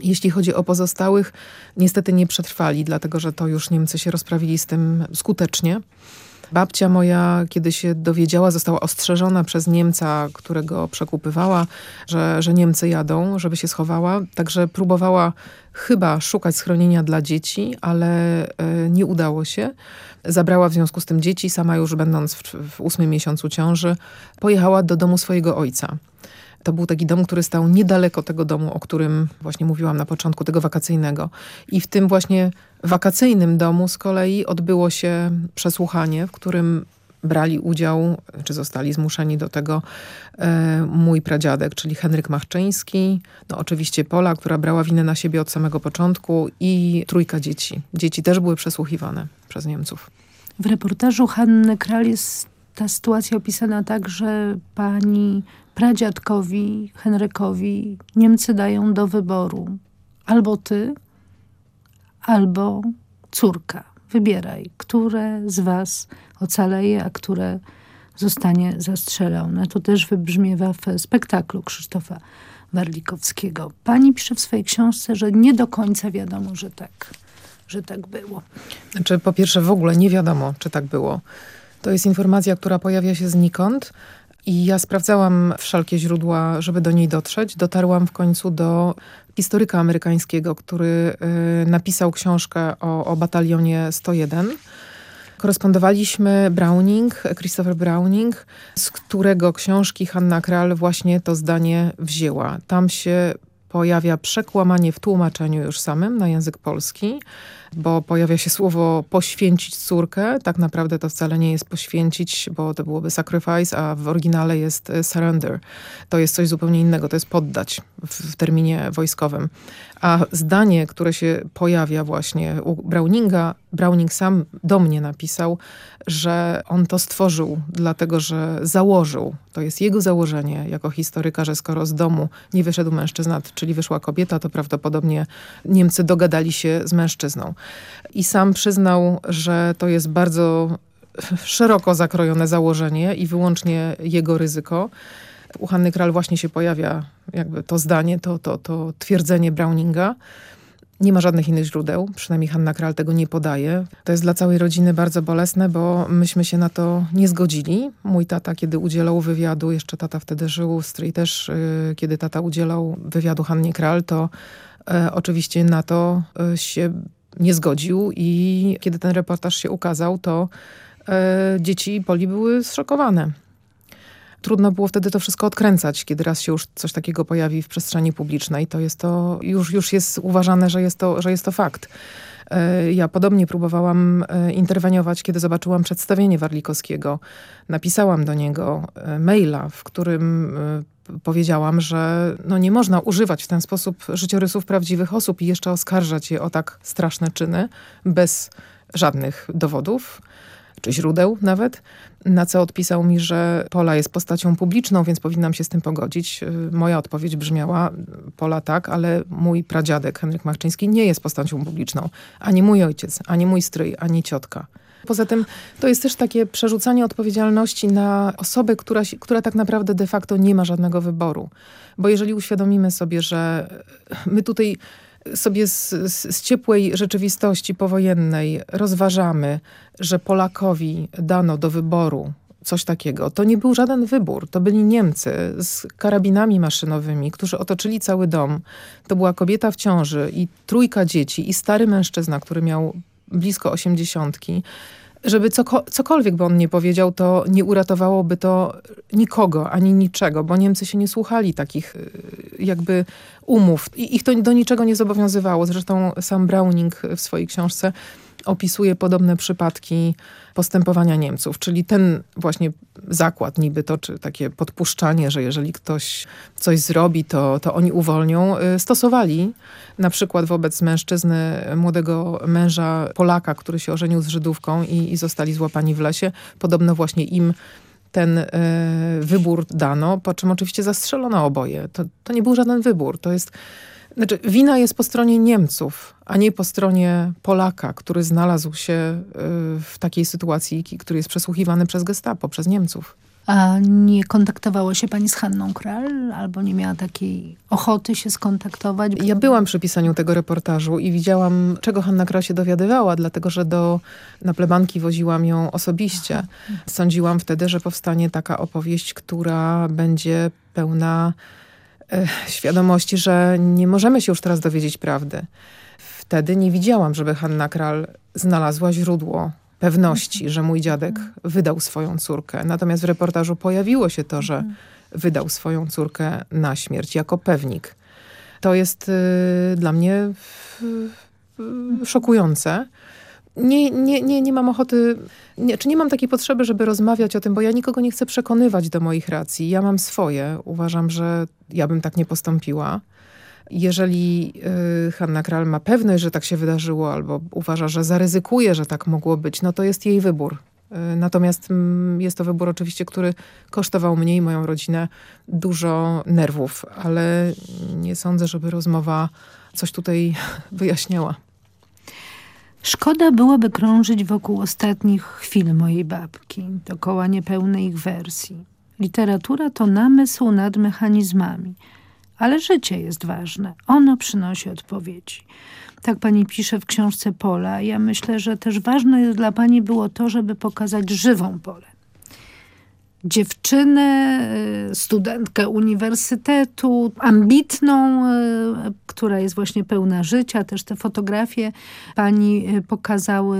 S14: Jeśli chodzi o pozostałych, niestety nie przetrwali, dlatego że to już Niemcy się rozprawili z tym skutecznie. Babcia moja, kiedy się dowiedziała, została ostrzeżona przez Niemca, którego przekupywała, że, że Niemcy jadą, żeby się schowała. Także próbowała chyba szukać schronienia dla dzieci, ale e, nie udało się. Zabrała w związku z tym dzieci, sama już będąc w, w ósmym miesiącu ciąży, pojechała do domu swojego ojca. To był taki dom, który stał niedaleko tego domu, o którym właśnie mówiłam na początku, tego wakacyjnego. I w tym właśnie wakacyjnym domu z kolei odbyło się przesłuchanie, w którym brali udział, czy zostali zmuszeni do tego e, mój pradziadek, czyli Henryk Machczyński, no oczywiście Pola, która brała winę na siebie od samego początku i trójka dzieci. Dzieci też były przesłuchiwane przez Niemców.
S13: W reportażu Hanny Kral jest ta sytuacja opisana tak, że pani pradziadkowi Henrykowi Niemcy dają do wyboru albo ty, albo córka. Wybieraj, które z was ocaleje, a które zostanie zastrzelone. To też wybrzmiewa w spektaklu Krzysztofa Warlikowskiego. Pani pisze w swojej książce, że nie do końca wiadomo, że tak, że tak było.
S14: Znaczy, po pierwsze w ogóle nie wiadomo, czy tak było. To jest informacja, która pojawia się znikąd. I ja sprawdzałam wszelkie źródła, żeby do niej dotrzeć. Dotarłam w końcu do historyka amerykańskiego, który y, napisał książkę o, o batalionie 101. Korespondowaliśmy Browning, Christopher Browning, z którego książki Hanna Kral właśnie to zdanie wzięła. Tam się pojawia przekłamanie w tłumaczeniu już samym na język polski, bo pojawia się słowo poświęcić córkę. Tak naprawdę to wcale nie jest poświęcić, bo to byłoby sacrifice, a w oryginale jest e, surrender. To jest coś zupełnie innego, to jest poddać w, w terminie wojskowym. A zdanie, które się pojawia właśnie u Browninga, Browning sam do mnie napisał, że on to stworzył, dlatego że założył, to jest jego założenie jako historyka, że skoro z domu nie wyszedł mężczyzna, czyli wyszła kobieta, to prawdopodobnie Niemcy dogadali się z mężczyzną. I sam przyznał, że to jest bardzo szeroko zakrojone założenie i wyłącznie jego ryzyko. U Hanny Kral właśnie się pojawia jakby to zdanie, to, to, to twierdzenie Browninga. Nie ma żadnych innych źródeł, przynajmniej Hanna Kral tego nie podaje. To jest dla całej rodziny bardzo bolesne, bo myśmy się na to nie zgodzili. Mój tata, kiedy udzielał wywiadu, jeszcze tata wtedy żył, stryj też, yy, kiedy tata udzielał wywiadu Hannie Kral, to yy, oczywiście na to yy, się nie zgodził i kiedy ten reportaż się ukazał, to dzieci Poli były zszokowane trudno było wtedy to wszystko odkręcać, kiedy raz się już coś takiego pojawi w przestrzeni publicznej. To jest to, już, już jest uważane, że jest to, że jest to fakt. E, ja podobnie próbowałam e, interweniować, kiedy zobaczyłam przedstawienie Warlikowskiego. Napisałam do niego e, maila, w którym powiedziałam, że no nie można używać w ten sposób życiorysów prawdziwych osób i jeszcze oskarżać je o tak straszne czyny bez żadnych dowodów czy źródeł nawet, na co odpisał mi, że Pola jest postacią publiczną, więc powinnam się z tym pogodzić. Y, moja odpowiedź brzmiała, Pola tak, ale mój pradziadek Henryk Marczyński nie jest postacią publiczną. Ani mój ojciec, ani mój stryj, ani ciotka. Poza tym to jest też takie przerzucanie odpowiedzialności na osobę, która, która tak naprawdę de facto nie ma żadnego wyboru. Bo jeżeli uświadomimy sobie, że my tutaj sobie z, z, z, ciepłej rzeczywistości powojennej rozważamy, że Polakowi dano do wyboru coś takiego, to nie był żaden wybór. To byli Niemcy z karabinami maszynowymi, którzy otoczyli cały dom. To była kobieta w ciąży i trójka dzieci i stary mężczyzna, który miał blisko osiemdziesiątki żeby coko, cokolwiek by on nie powiedział, to nie uratowałoby to nikogo, ani niczego, bo Niemcy się nie słuchali takich y, jakby umów i ich to do niczego nie zobowiązywało. Zresztą sam Browning w swojej książce opisuje podobne przypadki postępowania Niemców, czyli ten właśnie zakład niby to, czy takie podpuszczanie, że jeżeli ktoś coś zrobi, to, to oni uwolnią, y, stosowali na przykład wobec mężczyzny, młodego męża Polaka, który się ożenił z Żydówką i, i zostali złapani w lesie. Podobno właśnie im ten y, wybór dano, po czym oczywiście zastrzelono oboje. To, to nie był żaden wybór. To jest znaczy, wina jest po stronie Niemców, a nie po stronie Polaka, który znalazł się y, w takiej sytuacji, który jest przesłuchiwany przez gestapo, przez Niemców.
S13: A nie kontaktowało się pani z Hanną Kral? Albo nie miała takiej ochoty się skontaktować?
S14: Ja byłam przy pisaniu tego reportażu i widziałam, czego Hanna Kral się dowiadywała, dlatego że do, na plebanki woziłam ją osobiście. Sądziłam wtedy, że powstanie taka opowieść, która będzie pełna świadomości, że nie możemy się już teraz dowiedzieć prawdy. Wtedy nie widziałam, żeby Hanna Kral znalazła źródło pewności, że mój dziadek wydał swoją córkę. Natomiast w reportażu pojawiło się to, że wydał swoją córkę na śmierć jako pewnik. To jest y, dla mnie y, y, szokujące nie, nie, nie, nie mam ochoty, nie, czy nie mam takiej potrzeby, żeby rozmawiać o tym, bo ja nikogo nie chcę przekonywać do moich racji. Ja mam swoje. Uważam, że ja bym tak nie postąpiła. Jeżeli y, Hanna Kral ma pewność, że tak się wydarzyło, albo uważa, że zaryzykuje, że tak mogło być, no to jest jej wybór. Y, natomiast y, jest to wybór oczywiście, który kosztował mnie i moją rodzinę dużo nerwów, ale nie sądzę, żeby rozmowa coś tutaj wyjaśniała.
S13: Szkoda byłoby krążyć wokół ostatnich chwil mojej babki, dokoła niepełnej ich wersji. Literatura to namysł nad mechanizmami, ale życie jest ważne. Ono przynosi odpowiedzi. Tak pani pisze w książce Pola. Ja myślę, że też ważne jest dla pani było to, żeby pokazać żywą Polę dziewczynę, y, studentkę uniwersytetu, ambitną, y, która jest właśnie pełna życia. Też te fotografie pani y, pokazały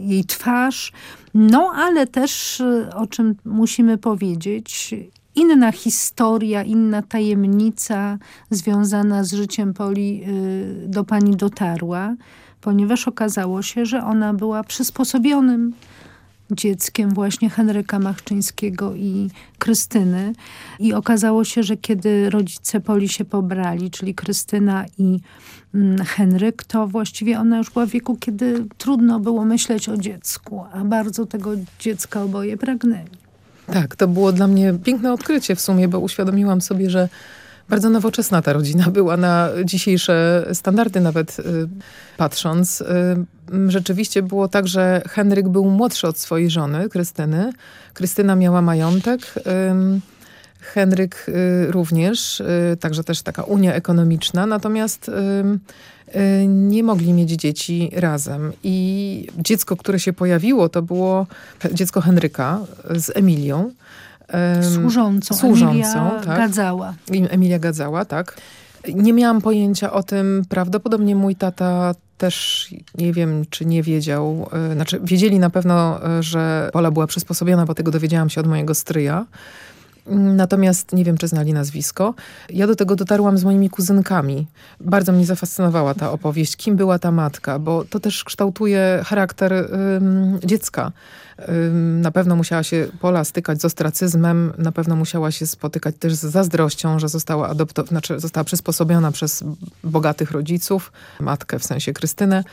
S13: jej twarz. No, ale też, o czym musimy powiedzieć, inna historia, inna tajemnica związana z życiem Poli do pani dotarła ponieważ okazało się, że ona była przysposobionym dzieckiem właśnie Henryka Machczyńskiego i Krystyny. I okazało się, że kiedy rodzice Poli się pobrali, czyli Krystyna i mm, Henryk, to właściwie ona już była w wieku, kiedy trudno było myśleć o dziecku, a bardzo tego dziecka oboje pragnęli.
S14: Tak, to było dla mnie piękne odkrycie w sumie, bo uświadomiłam sobie, że bardzo nowoczesna ta rodzina była na dzisiejsze standardy nawet y, patrząc. Y, rzeczywiście było tak, że Henryk był młodszy od swojej żony, Krystyny. Krystyna miała majątek. Y, Henryk również, y, także też taka unia ekonomiczna, natomiast y, nie mogli mieć dzieci razem. I dziecko, które się pojawiło, to było dziecko Henryka z Emilią.
S13: Służącą, służącą Emilia tak. Gadzała.
S14: Emilia Gadzała, tak. Nie miałam pojęcia o tym. Prawdopodobnie mój tata też nie wiem, czy nie wiedział. Znaczy, wiedzieli na pewno, że Pola była przysposobiona, bo tego dowiedziałam się od mojego stryja. Natomiast nie wiem, czy znali nazwisko. Ja do tego dotarłam z moimi kuzynkami. Bardzo mnie zafascynowała ta opowieść, kim była ta matka, bo to też kształtuje charakter ym, dziecka. Ym, na pewno musiała się Pola stykać z ostracyzmem, na pewno musiała się spotykać też z zazdrością, że została, adopto- znaczy została przysposobiona przez bogatych rodziców, matkę w sensie Krystynę.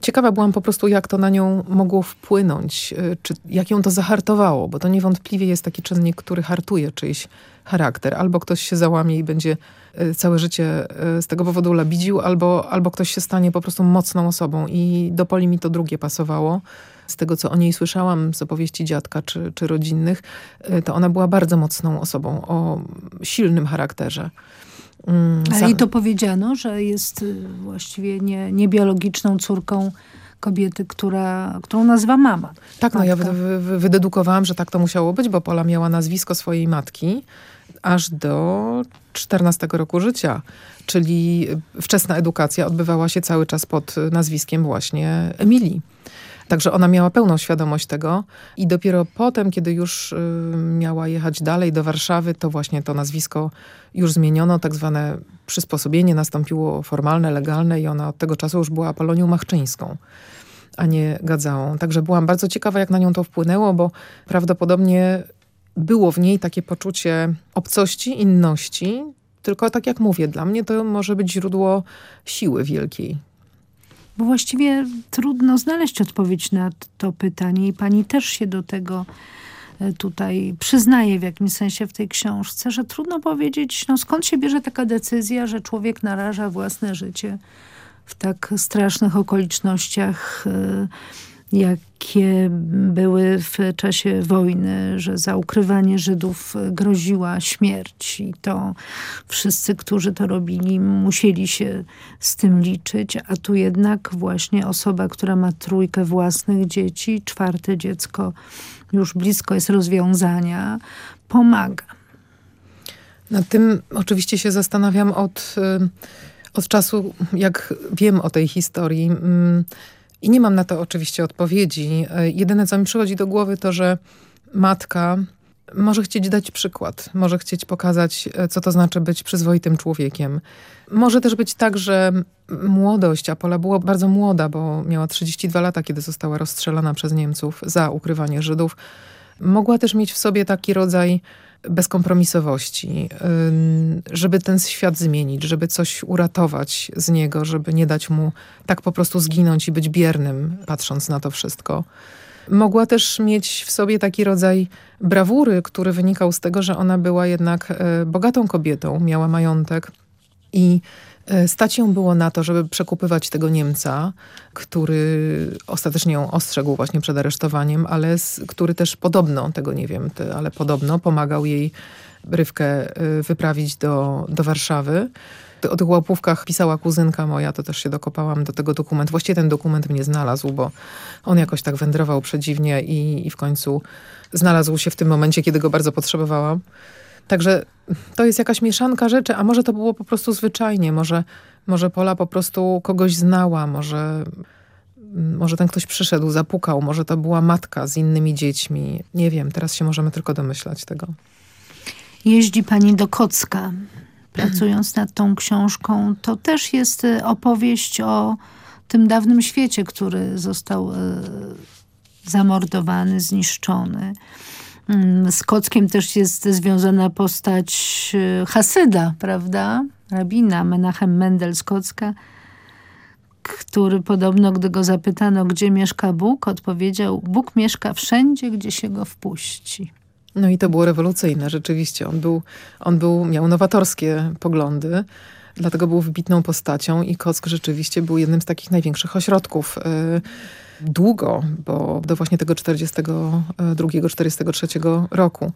S14: Ciekawa byłam po prostu, jak to na nią mogło wpłynąć, y, czy jak ją to zahartowało, bo to niewątpliwie jest taki czynnik, który hartuje czyjś charakter. Albo ktoś się załamie i będzie y, całe życie y, z tego powodu labidził, albo, albo ktoś się stanie po prostu mocną osobą. I do Poli mi to drugie pasowało. Z tego, co o niej słyszałam z opowieści dziadka czy, czy rodzinnych, to ona była bardzo mocną osobą o silnym charakterze.
S13: Mm, Ale jej to powiedziano, że jest y, właściwie nie, niebiologiczną córką kobiety, która, którą nazywa mama.
S14: Tak, no ja wy, wy, wydedukowałam, że tak to musiało być, bo Pola miała nazwisko swojej matki aż do 14 roku życia. Czyli wczesna edukacja odbywała się cały czas pod nazwiskiem właśnie Emilii. Także ona miała pełną świadomość tego i dopiero potem, kiedy już y, miała jechać dalej do Warszawy, to właśnie to nazwisko już zmieniono, tak zwane przysposobienie nastąpiło formalne, legalne i ona od tego czasu już była Apolonią Machczyńską a nie Gadzałą. Także byłam bardzo ciekawa, jak na nią to wpłynęło, bo prawdopodobnie było w niej takie poczucie obcości, inności, tylko tak jak mówię, dla mnie to może być źródło siły wielkiej.
S13: Bo właściwie trudno znaleźć odpowiedź na to pytanie i pani też się do tego e, tutaj przyznaje w jakimś sensie w tej książce, że trudno powiedzieć, no skąd się bierze taka decyzja, że człowiek naraża własne życie w tak strasznych okolicznościach, e, jakie były w czasie wojny, że za ukrywanie Żydów groziła śmierć i to wszyscy, którzy to robili, musieli się z tym liczyć, a tu jednak właśnie osoba, która ma trójkę własnych dzieci, czwarte dziecko już blisko jest rozwiązania, pomaga.
S14: Nad tym oczywiście się zastanawiam od, y, od czasu, jak wiem o tej historii. I nie mam na to oczywiście odpowiedzi. E, jedyne, co mi przychodzi do głowy, to, że matka może chcieć dać przykład, może chcieć pokazać, e, co to znaczy być przyzwoitym człowiekiem. Może też być tak, że młodość, Apola była bardzo młoda, bo miała 32 lata, kiedy została rozstrzelana przez Niemców za ukrywanie Żydów. Mogła też mieć w sobie taki rodzaj bezkompromisowości, żeby ten świat zmienić, żeby coś uratować z niego, żeby nie dać mu tak po prostu zginąć i być biernym, patrząc na to wszystko. Mogła też mieć w sobie taki rodzaj brawury, który wynikał z tego, że ona była jednak e, bogatą kobietą, miała majątek i stać ją było na to, żeby przekupywać tego Niemca, który ostatecznie ją ostrzegł właśnie przed aresztowaniem, ale z, który też podobno, tego nie wiem, ale podobno pomagał jej Rywkę e, wyprawić do, do Warszawy. O tych łapówkach pisała kuzynka moja, to też się dokopałam do tego dokumentu. Właściwie ten dokument mnie znalazł, bo on jakoś tak wędrował przedziwnie i, i w końcu znalazł się w tym momencie, kiedy go bardzo potrzebowałam. Także to jest jakaś mieszanka rzeczy, a może to było po prostu zwyczajnie, może, może Pola po prostu kogoś znała, może, może ten ktoś przyszedł, zapukał, może to była matka z innymi dziećmi. Nie wiem, teraz się możemy tylko domyślać tego.
S13: Jeździ pani do Kocka, pracując nad tą książką. To też jest y, opowieść o tym dawnym świecie, który został e, zamordowany, zniszczony. Mm, z Kockiem też jest związana postać e, Hasyda, prawda? Rabina Menachem Mendel z Kocka, który podobno, gdy go zapytano, gdzie mieszka Bóg, odpowiedział, Bóg mieszka wszędzie, gdzie się go wpuści.
S14: No i to było rewolucyjne, rzeczywiście. On, był, on był, miał nowatorskie poglądy, dlatego był wybitną postacią i Kock rzeczywiście był jednym z takich największych ośrodków y, długo, bo do właśnie tego 42-43 roku.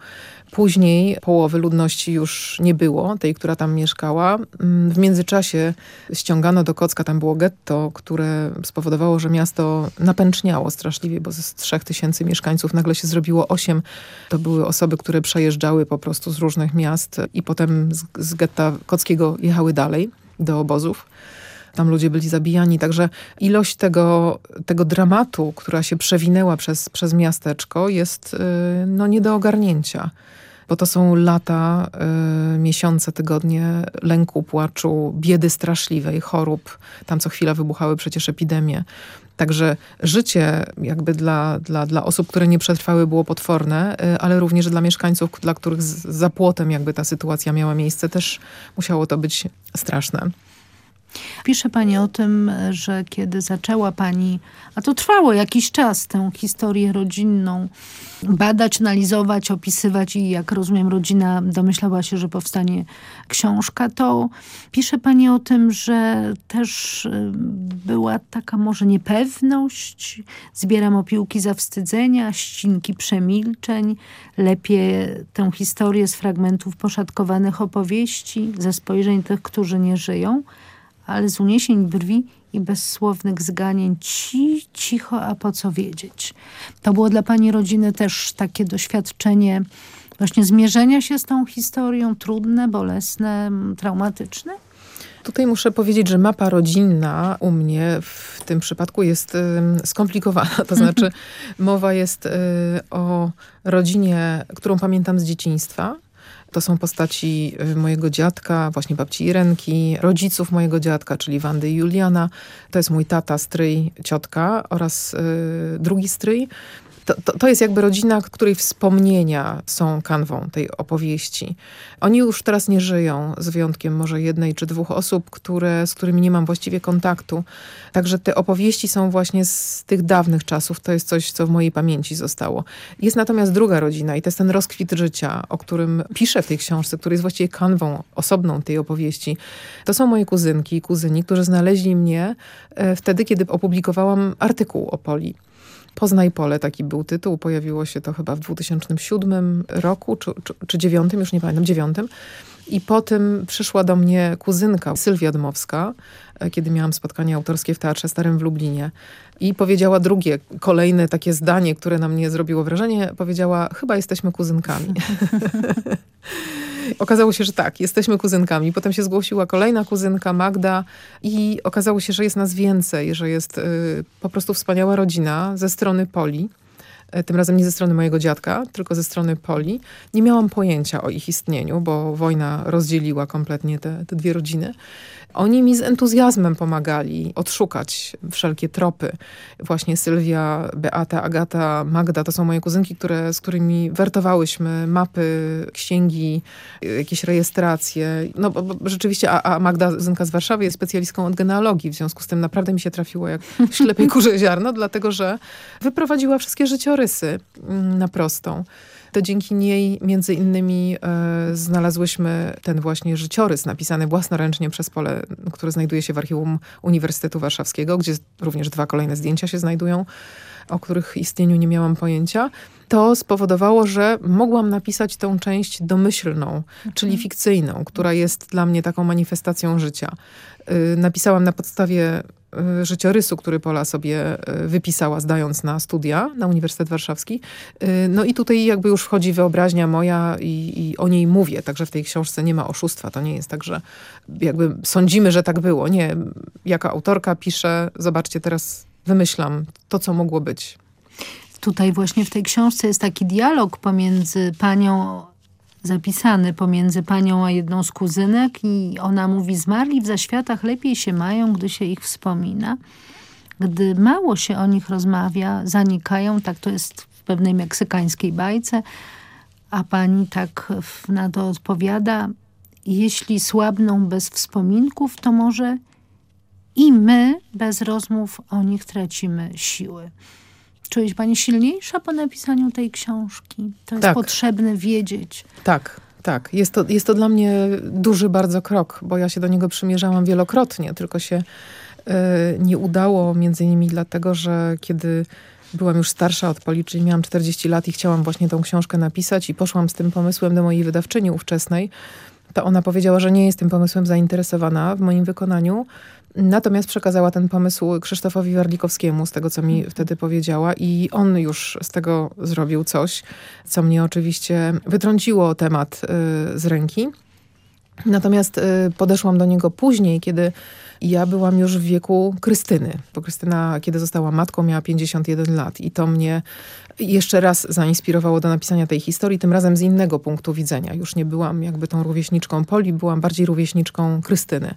S14: Później połowy ludności już nie było, tej, która tam mieszkała. Mm, w międzyczasie ściągano do Kocka, tam było getto, które spowodowało, że miasto napęczniało straszliwie, bo ze 3000 mieszkańców nagle się zrobiło 8. To były osoby, które przejeżdżały po prostu z różnych miast i potem z, z getta kockiego jechały dalej do obozów. Tam ludzie byli zabijani, także ilość tego, tego dramatu, która się przewinęła przez, przez miasteczko jest y, no, nie do ogarnięcia. Bo to są lata, y, miesiące, tygodnie lęku, płaczu, biedy straszliwej, chorób. Tam co chwila wybuchały przecież epidemie. Także życie jakby dla, dla, dla osób, które nie przetrwały było potworne, y, ale również dla mieszkańców, dla których za płotem jakby ta sytuacja miała miejsce, też musiało to być straszne.
S13: Pisze pani o tym, że kiedy zaczęła pani, a to trwało jakiś czas, tę historię rodzinną badać, analizować, opisywać i jak rozumiem rodzina domyślała się, że powstanie książka, to pisze pani o tym, że też y, była taka może niepewność, zbieram opiłki zawstydzenia, ścinki przemilczeń, lepiej tę historię z fragmentów poszatkowanych opowieści, ze spojrzeń tych, którzy nie żyją ale z uniesień brwi i bezsłownych zganień ci, cicho, a po co wiedzieć. To było dla pani rodziny też takie doświadczenie właśnie zmierzenia się z tą historią, trudne, bolesne, traumatyczne?
S14: Tutaj muszę powiedzieć, że mapa rodzinna u mnie w tym przypadku jest skomplikowana. To znaczy mowa jest y, o rodzinie, którą pamiętam z dzieciństwa to są postaci y, mojego dziadka, właśnie babci Irenki, rodziców mojego dziadka, czyli Wandy i Juliana. To jest mój tata, stryj, ciotka oraz yy, drugi stryj. To, to, to, jest jakby rodzina, której wspomnienia są kanwą tej opowieści. Oni już teraz nie żyją, z wyjątkiem może jednej czy dwóch osób, które, z którymi nie mam właściwie kontaktu. Także te opowieści są właśnie z tych dawnych czasów. To jest coś, co w mojej pamięci zostało. Jest natomiast druga rodzina i to jest ten rozkwit życia, o którym piszę w tej książce, który jest właściwie kanwą osobną tej opowieści. To są moje kuzynki i kuzyni, którzy znaleźli mnie e, wtedy, kiedy opublikowałam artykuł o Poli. Poznaj pole, taki był tytuł. Pojawiło się to chyba w 2007 roku, czy, czy, czy 9, już nie pamiętam, 9. I po tym przyszła do mnie kuzynka Sylwia Dmowska, e, kiedy miałam spotkanie autorskie w Teatrze Starym w Lublinie. I powiedziała drugie, kolejne takie zdanie, które na mnie zrobiło wrażenie. Powiedziała, chyba jesteśmy kuzynkami. Okazało się, że tak, jesteśmy kuzynkami. Potem się zgłosiła kolejna kuzynka, Magda i okazało się, że jest nas więcej, że jest y, po prostu wspaniała rodzina ze strony Poli. E, tym razem nie ze strony mojego dziadka, tylko ze strony Poli. Nie miałam pojęcia o ich istnieniu, bo wojna rozdzieliła kompletnie te, te dwie rodziny. Oni mi z entuzjazmem pomagali odszukać wszelkie tropy. Właśnie Sylwia, Beata, Agata, Magda to są moje kuzynki, które, z którymi wertowałyśmy mapy, księgi, jakieś rejestracje. No bo, bo rzeczywiście, a, a Magda Zynka z Warszawy jest specjalistką od genealogii, w związku z tym naprawdę mi się trafiło jak ślepej kurze ziarno, dlatego że wyprowadziła wszystkie życiorysy mm, na prostą to dzięki niej między innymi e, znalazłyśmy ten właśnie życiorys napisany własnoręcznie przez Pole, który znajduje się w Archiwum Uniwersytetu Warszawskiego, gdzie również dwa kolejne zdjęcia się znajdują, o których istnieniu nie miałam pojęcia. To spowodowało, że mogłam napisać tę część domyślną, mhm. czyli fikcyjną, która jest dla mnie taką manifestacją życia. Y, napisałam na podstawie życiorysu, który Pola sobie y, wypisała, zdając na studia na Uniwersytet Warszawski. No i tutaj jakby już wchodzi wyobraźnia moja i, i, o niej mówię, także w tej książce nie ma oszustwa. To nie jest tak, że jakby sądzimy, że tak było. Nie, jaka autorka pisze, zobaczcie, teraz wymyślam to, co mogło być.
S13: Tutaj właśnie w tej książce jest taki dialog pomiędzy panią zapisany pomiędzy panią a jedną z kuzynek i ona mówi, zmarli w zaświatach lepiej się mają, gdy się ich wspomina. gdy mało się o nich rozmawia, zanikają. Tak to jest w pewnej meksykańskiej bajce. A pani tak na to odpowiada, jeśli słabną bez wspominków, to może i my bez rozmów o nich tracimy siły. Czuje się pani silniejsza po napisaniu tej książki? To jest
S14: tak.
S13: potrzebne wiedzieć.
S14: Tak, tak. Jest to, jest to dla mnie duży bardzo krok, bo ja się do niego przymierzałam wielokrotnie, tylko się y, nie udało między innymi dlatego, że kiedy byłam już starsza od Poli, czyli miałam 40 lat i chciałam właśnie tą książkę napisać i poszłam z tym pomysłem do mojej wydawczyni ówczesnej, to ona powiedziała, że nie jest tym pomysłem zainteresowana w moim wykonaniu. Natomiast przekazała ten pomysł Krzysztofowi Warlikowskiemu, z tego co mi wtedy powiedziała, i on już z tego zrobił coś, co mnie oczywiście wytrąciło temat y, z ręki. Natomiast y, podeszłam do niego później, kiedy ja byłam już w wieku Krystyny, bo Krystyna, kiedy została matką, miała 51 lat i to mnie jeszcze raz zainspirowało do napisania tej historii, tym razem z innego punktu widzenia. Już nie byłam jakby tą rówieśniczką Poli, byłam bardziej rówieśniczką Krystyny.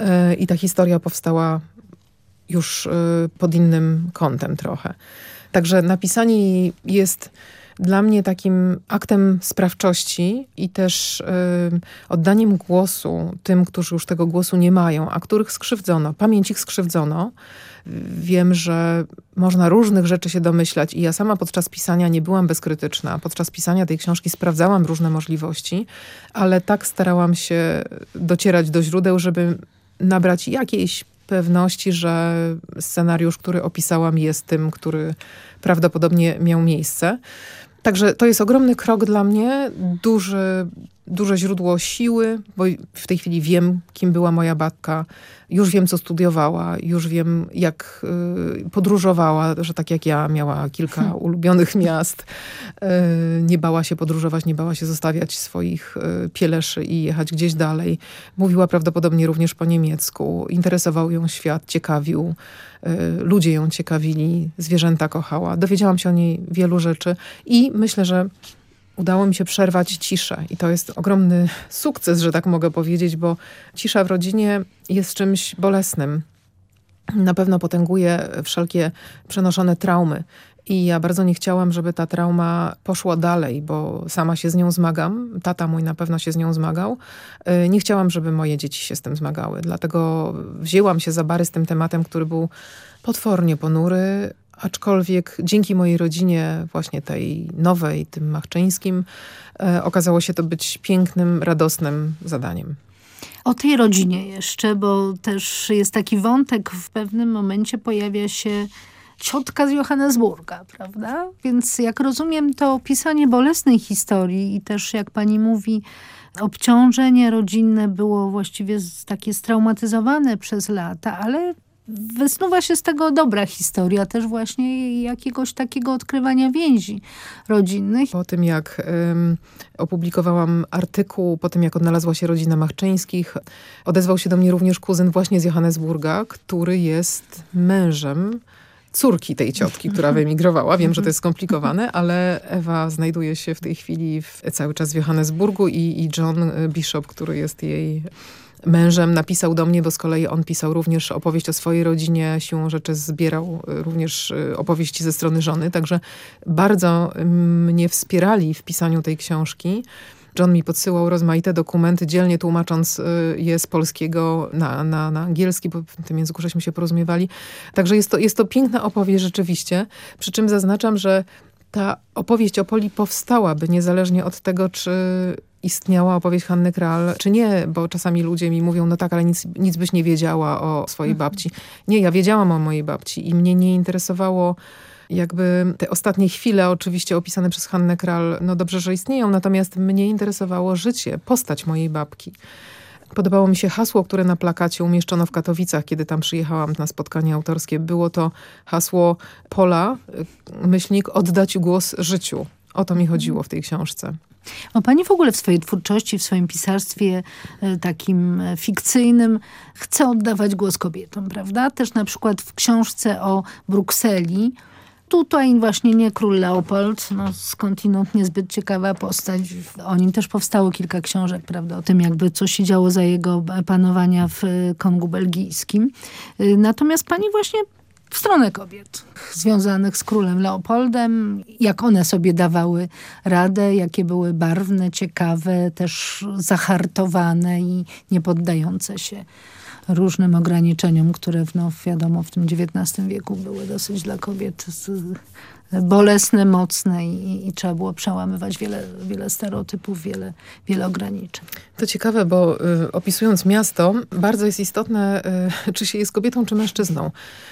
S14: Y, I ta historia powstała już y, pod innym kątem trochę. Także napisanie jest dla mnie takim aktem sprawczości i też y, oddaniem głosu tym, którzy już tego głosu nie mają, a których skrzywdzono, pamięć ich skrzywdzono. Wiem, że można różnych rzeczy się domyślać i ja sama podczas pisania nie byłam bezkrytyczna. Podczas pisania tej książki sprawdzałam różne możliwości, ale tak starałam się docierać do źródeł, żeby nabrać jakiejś pewności, że scenariusz, który opisałam jest tym, który prawdopodobnie miał miejsce. Także to jest ogromny krok dla mnie, duży, duże źródło siły, bo w tej chwili wiem, kim była moja babka, już wiem, co studiowała, już wiem, jak y, podróżowała, że tak jak ja miała kilka hmm. ulubionych miast, y, nie bała się podróżować, nie bała się zostawiać swoich y, pieleszy i jechać gdzieś dalej. Mówiła prawdopodobnie również po niemiecku, interesował ją świat, ciekawił, ludzie ją ciekawili, zwierzęta kochała. Dowiedziałam się o niej wielu rzeczy i myślę, że udało mi się przerwać ciszę. I to jest ogromny sukces, że tak mogę powiedzieć, bo cisza w rodzinie jest czymś bolesnym. Na pewno potęguje wszelkie przenoszone traumy. I ja bardzo nie chciałam, żeby ta trauma poszła dalej, bo sama się z nią zmagam. Tata mój na pewno się z nią zmagał. Y, nie chciałam, żeby moje dzieci się z tym zmagały. Dlatego wzięłam się za bary z tym tematem, który był potwornie ponury, aczkolwiek dzięki mojej rodzinie, właśnie tej nowej, tym machczyńskim, e, okazało się to być pięknym, radosnym zadaniem.
S13: O tej rodzinie jeszcze, bo też jest taki wątek, w pewnym momencie pojawia się ciotka z Johannesburga, prawda? Więc jak rozumiem, to opisanie bolesnej historii i też, jak pani mówi, obciążenie rodzinne było właściwie takie straumatyzowane przez lata, ale wysnuwa się z tego dobra historia, też właśnie jakiegoś takiego odkrywania więzi rodzinnych.
S14: Po tym jak um, opublikowałam artykuł, po tym jak odnalazła się rodzina Machczyńskich, odezwał się do mnie również kuzyn właśnie z Johannesburga, który jest mężem córki tej ciotki, która wyemigrowała. Wiem, że to jest skomplikowane, ale Ewa znajduje się w tej chwili w, cały czas w Johannesburgu i, i John Bishop, który jest jej mężem napisał do mnie, bo z kolei on pisał również opowieść o swojej rodzinie, siłą rzeczy zbierał y, również y, opowieści ze strony żony, także bardzo mnie wspierali w pisaniu tej książki. John mi podsyłał rozmaite dokumenty, dzielnie tłumacząc y, je z polskiego na, na, na angielski, bo w tym języku żeśmy się porozumiewali. Także jest to, jest to piękna opowieść rzeczywiście, przy czym zaznaczam, że ta opowieść o Poli powstałaby niezależnie od tego, czy istniała opowieść Hanny Kral, czy nie, bo czasami ludzie mi mówią, no tak, ale nic, nic byś nie wiedziała o swojej mhm. babci. Nie, ja wiedziałam o mojej babci i mnie nie interesowało jakby te ostatnie chwile oczywiście opisane przez Hannę Kral, no dobrze, że istnieją, natomiast mnie interesowało życie, postać mojej babki. Podobało mi się hasło, które na plakacie umieszczono w Katowicach, kiedy tam przyjechałam na spotkanie autorskie. Było to hasło Pola, myślnik, oddać głos życiu. O to mi chodziło w tej książce.
S13: Ma pani w ogóle w swojej twórczości, w swoim pisarstwie e, takim e, fikcyjnym chce oddawać głos kobietom, prawda? Też na przykład w książce o Brukseli tutaj właśnie nie król Leopold, no skądinąd niezbyt ciekawa postać. O nim też powstało kilka książek, prawda, o tym jakby co się działo za jego panowania w Kongu belgijskim. E, natomiast pani właśnie w stronę kobiet związanych z królem Leopoldem, jak one sobie dawały radę, jakie były barwne, ciekawe, też zahartowane i nie poddające się różnym ograniczeniom, które no, wiadomo w tym XIX wieku były dosyć dla kobiet bolesne, mocne i, i, trzeba było przełamywać wiele, wiele stereotypów, wiele, wiele ograniczeń.
S14: To ciekawe, bo y, opisując miasto, bardzo jest istotne, y, czy się jest kobietą, czy mężczyzną.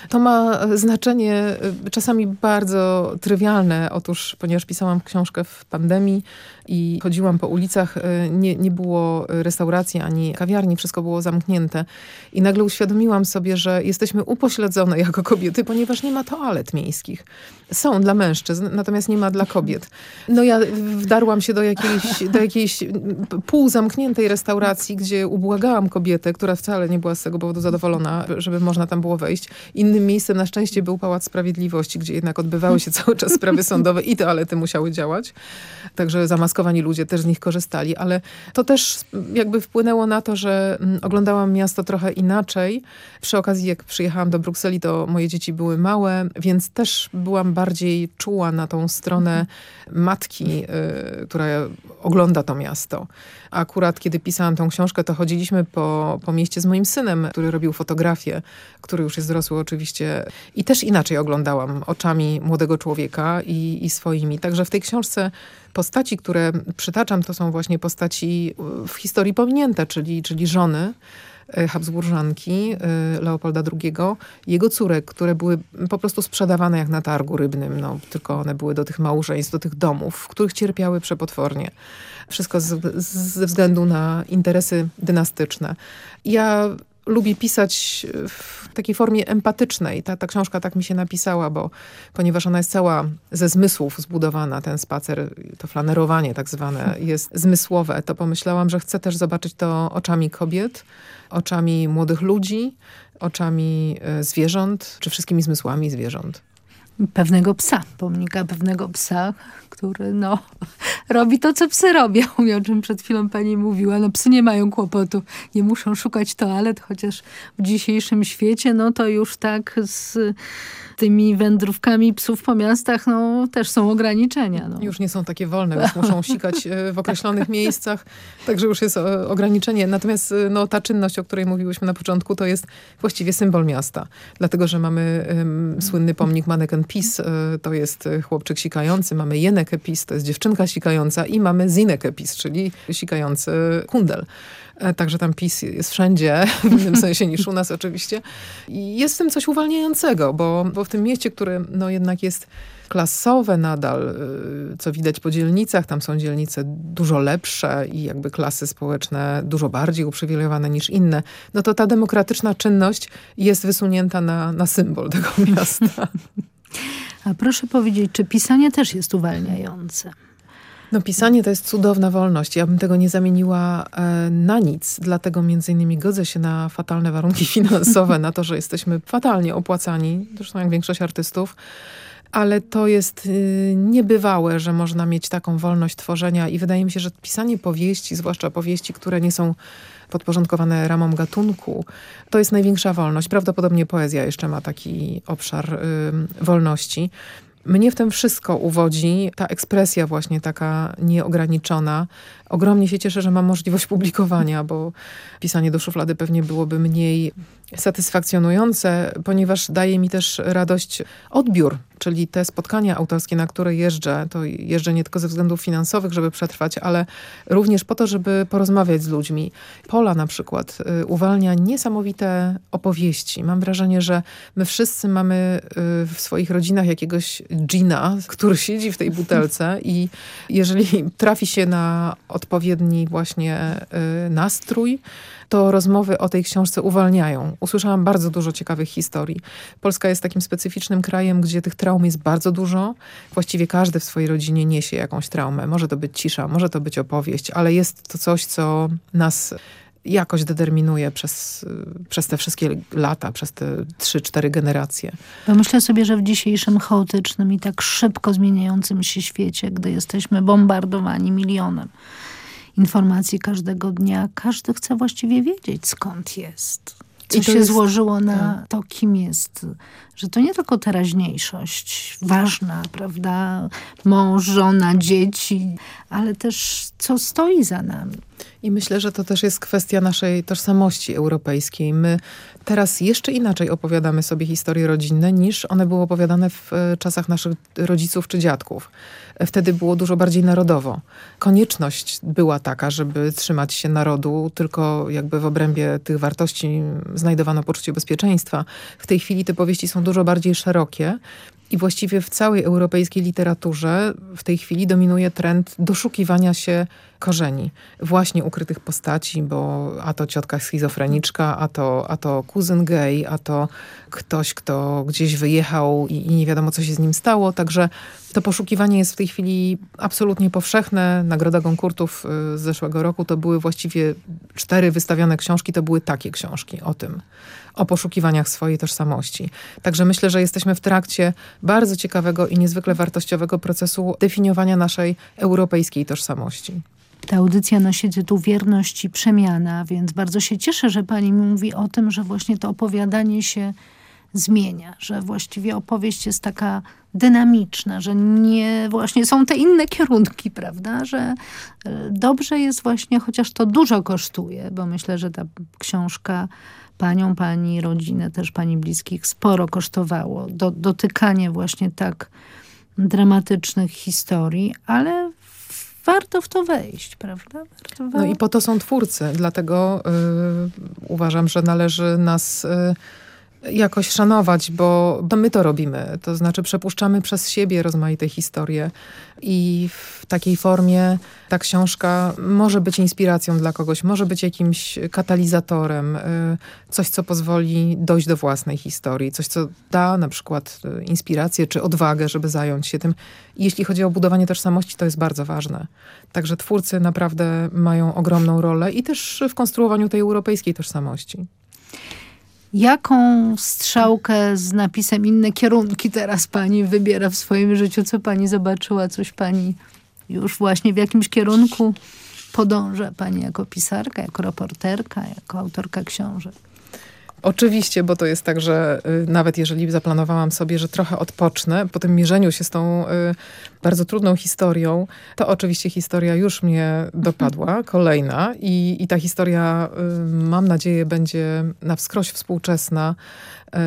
S14: To ma znaczenie y, czasami bardzo trywialne. Otóż, ponieważ pisałam książkę w pandemii i chodziłam po ulicach, y, nie, nie było restauracji ani kawiarni, wszystko było zamknięte. I nagle uświadomiłam sobie, że jesteśmy upośledzone jako kobiety, ponieważ nie ma toalet miejskich. Są dla mężczyzn, natomiast nie ma dla kobiet. No ja wdarłam się do jakiejś, do jakiejś półzamkniętej restauracji, gdzie ubłagałam kobietę, która wcale nie była z tego powodu zadowolona, żeby można tam było wejść. Innym miejscem na szczęście był Pałac Sprawiedliwości, gdzie jednak odbywały się cały czas sprawy sądowe i toalety musiały działać. Także zamaskowani ludzie też z nich korzystali, ale to też jakby wpłynęło na to, że mm, oglądałam miasto trochę inaczej. Przy okazji jak przyjechałam do Brukseli, to moje dzieci były małe, więc też byłam bardziej czuła na tą stronę matki, y, która ogląda to miasto. Akurat kiedy pisałam tą książkę, to chodziliśmy po, po mieście z moim synem, który robił fotografię, który już jest dorosły oczywiście. I też inaczej oglądałam oczami młodego człowieka i, i swoimi. Także w tej książce postaci, które przytaczam, to są właśnie postaci w historii pominięte, czyli, czyli żony, Habsburżanki e, Leopolda II, jego córek, które były po prostu sprzedawane jak na targu rybnym, no, tylko one były do tych małżeństw, do tych domów, w których cierpiały przepotwornie. Wszystko z, ze względu na interesy dynastyczne. Ja lubię pisać w takiej formie empatycznej. Ta, ta książka tak mi się napisała, bo ponieważ ona jest cała ze zmysłów zbudowana, ten spacer, to flanerowanie tak zwane jest zmysłowe, to pomyślałam, że chcę też zobaczyć to oczami kobiet, oczami młodych ludzi, oczami e, zwierząt, czy wszystkimi zmysłami zwierząt
S13: pewnego psa, pomnika pewnego psa, który no, robi to, co psy robią, o czym przed chwilą pani mówiła. No, psy nie mają kłopotu, nie muszą szukać toalet, chociaż w dzisiejszym świecie, no to już tak z tymi wędrówkami psów po miastach, no też są ograniczenia. No.
S14: Już nie są takie wolne, już muszą sikać e, w określonych miejscach, także już jest e, ograniczenie. Natomiast e, no, ta czynność, o której mówiłyśmy na początku, to jest właściwie symbol miasta. Dlatego, że mamy um, słynny pomnik Mannequin Peace, to jest chłopczyk sikający, mamy Jenekę Peace, to jest dziewczynka sikająca i mamy Zinekę Peace, czyli sikający kundel. E, także tam PiS jest wszędzie, w innym sensie niż u nas oczywiście. I jest w tym coś uwalniającego, bo, bo w tym mieście, które no jednak jest klasowe nadal, y, co widać po dzielnicach. Tam są dzielnice dużo lepsze i jakby klasy społeczne dużo bardziej uprzywilejowane niż inne. No to ta demokratyczna czynność jest wysunięta na, na symbol tego miasta.
S13: A proszę powiedzieć, czy pisanie też jest uwalniające?
S14: No pisanie to jest cudowna wolność. Ja bym tego nie zamieniła e, na nic. Dlatego między innymi godzę się na fatalne warunki finansowe, na to, że jesteśmy fatalnie opłacani, zresztą jak większość artystów. Ale to jest y, niebywałe, że można mieć taką wolność tworzenia i wydaje mi się, że pisanie powieści, zwłaszcza powieści, które nie są podporządkowane ramom gatunku, to jest największa wolność. Prawdopodobnie poezja jeszcze ma taki obszar y, wolności. Mnie w tym wszystko uwodzi ta ekspresja właśnie taka nieograniczona. Ogromnie się cieszę, że mam możliwość publikowania, bo pisanie do szuflady pewnie byłoby mniej satysfakcjonujące, ponieważ daje mi też radość odbiór, czyli te spotkania autorskie, na które jeżdżę, to jeżdżę nie tylko ze względów finansowych, żeby przetrwać, ale również po to, żeby porozmawiać z ludźmi. Pola na przykład y, uwalnia niesamowite opowieści. Mam wrażenie, że my wszyscy mamy y, w swoich rodzinach jakiegoś dżina, który siedzi w tej butelce i jeżeli trafi się na odpowiedni właśnie y, nastrój, to rozmowy o tej książce uwalniają. Usłyszałam bardzo dużo ciekawych historii. Polska jest takim specyficznym krajem, gdzie tych traum jest bardzo dużo. Właściwie każdy w swojej rodzinie niesie jakąś traumę. Może to być cisza, może to być opowieść, ale jest to coś, co nas jakoś determinuje przez, przez te wszystkie lata, przez te trzy, cztery generacje.
S13: Myślę sobie, że w dzisiejszym chaotycznym i tak szybko zmieniającym się świecie, gdy jesteśmy bombardowani milionem informacji każdego dnia. Każdy chce właściwie wiedzieć, skąd jest. Co się złożyło na tak. to, kim jest, że to nie tylko teraźniejszość ważna, prawda, mąż, żona, dzieci, ale też co stoi za nami.
S14: I myślę, że to też jest kwestia naszej tożsamości europejskiej. My teraz jeszcze inaczej opowiadamy sobie historie rodzinne, niż one były opowiadane w e, czasach naszych rodziców czy dziadków. Wtedy było dużo bardziej narodowo. Konieczność była taka, żeby trzymać się narodu, tylko jakby w obrębie tych wartości znajdowano poczucie bezpieczeństwa. W tej chwili te powieści są dużo bardziej szerokie i właściwie w całej europejskiej literaturze w tej chwili dominuje trend doszukiwania się korzeni, właśnie ukrytych postaci, bo a to ciotka schizofreniczka, a to, a to kuzyn gej, a to ktoś, kto gdzieś wyjechał i, i nie wiadomo, co się z nim stało. Także to poszukiwanie jest w tej chwili absolutnie powszechne. Nagroda Goncourtów y, z zeszłego roku to były właściwie cztery wystawione książki, to były takie książki o tym, o poszukiwaniach swojej tożsamości. Także myślę, że jesteśmy w trakcie bardzo ciekawego i niezwykle wartościowego procesu definiowania naszej europejskiej tożsamości.
S13: Ta audycja nosi tytuł Wierność i Przemiana, więc bardzo się cieszę, że pani mówi o tym, że właśnie to opowiadanie się zmienia, że właściwie opowieść jest taka dynamiczna, że nie właśnie są te inne kierunki, prawda, że e, dobrze jest właśnie, chociaż to dużo kosztuje, bo myślę, że ta książka panią, pani rodzinę, też pani bliskich sporo kosztowało. Do, dotykanie właśnie tak dramatycznych historii, ale warto w to wejść, prawda? Warto,
S14: no i po to są twórcy, dlatego y, uważam, że należy nas... Y, jakoś szanować, bo my to robimy. To znaczy przepuszczamy przez siebie rozmaite historie i w takiej formie ta książka może być inspiracją dla kogoś, może być jakimś katalizatorem, y, coś, co pozwoli dojść do własnej historii, coś, co da na przykład y, inspirację czy odwagę, żeby zająć się tym. Jeśli chodzi o budowanie tożsamości, to jest bardzo ważne. Także twórcy naprawdę mają ogromną rolę i też w konstruowaniu tej europejskiej tożsamości.
S13: Jaką strzałkę z napisem inne kierunki teraz pani wybiera w swoim życiu? Co pani zobaczyła? Coś pani już właśnie w jakimś kierunku podąża? Pani jako pisarka, jako reporterka, jako autorka książek?
S14: Oczywiście, bo to jest tak, że y, nawet jeżeli zaplanowałam sobie, że trochę odpocznę po tym mierzeniu się z tą y, bardzo trudną historią, to oczywiście historia już mnie dopadła, kolejna i, i ta historia y, mam nadzieję będzie na wskroś współczesna,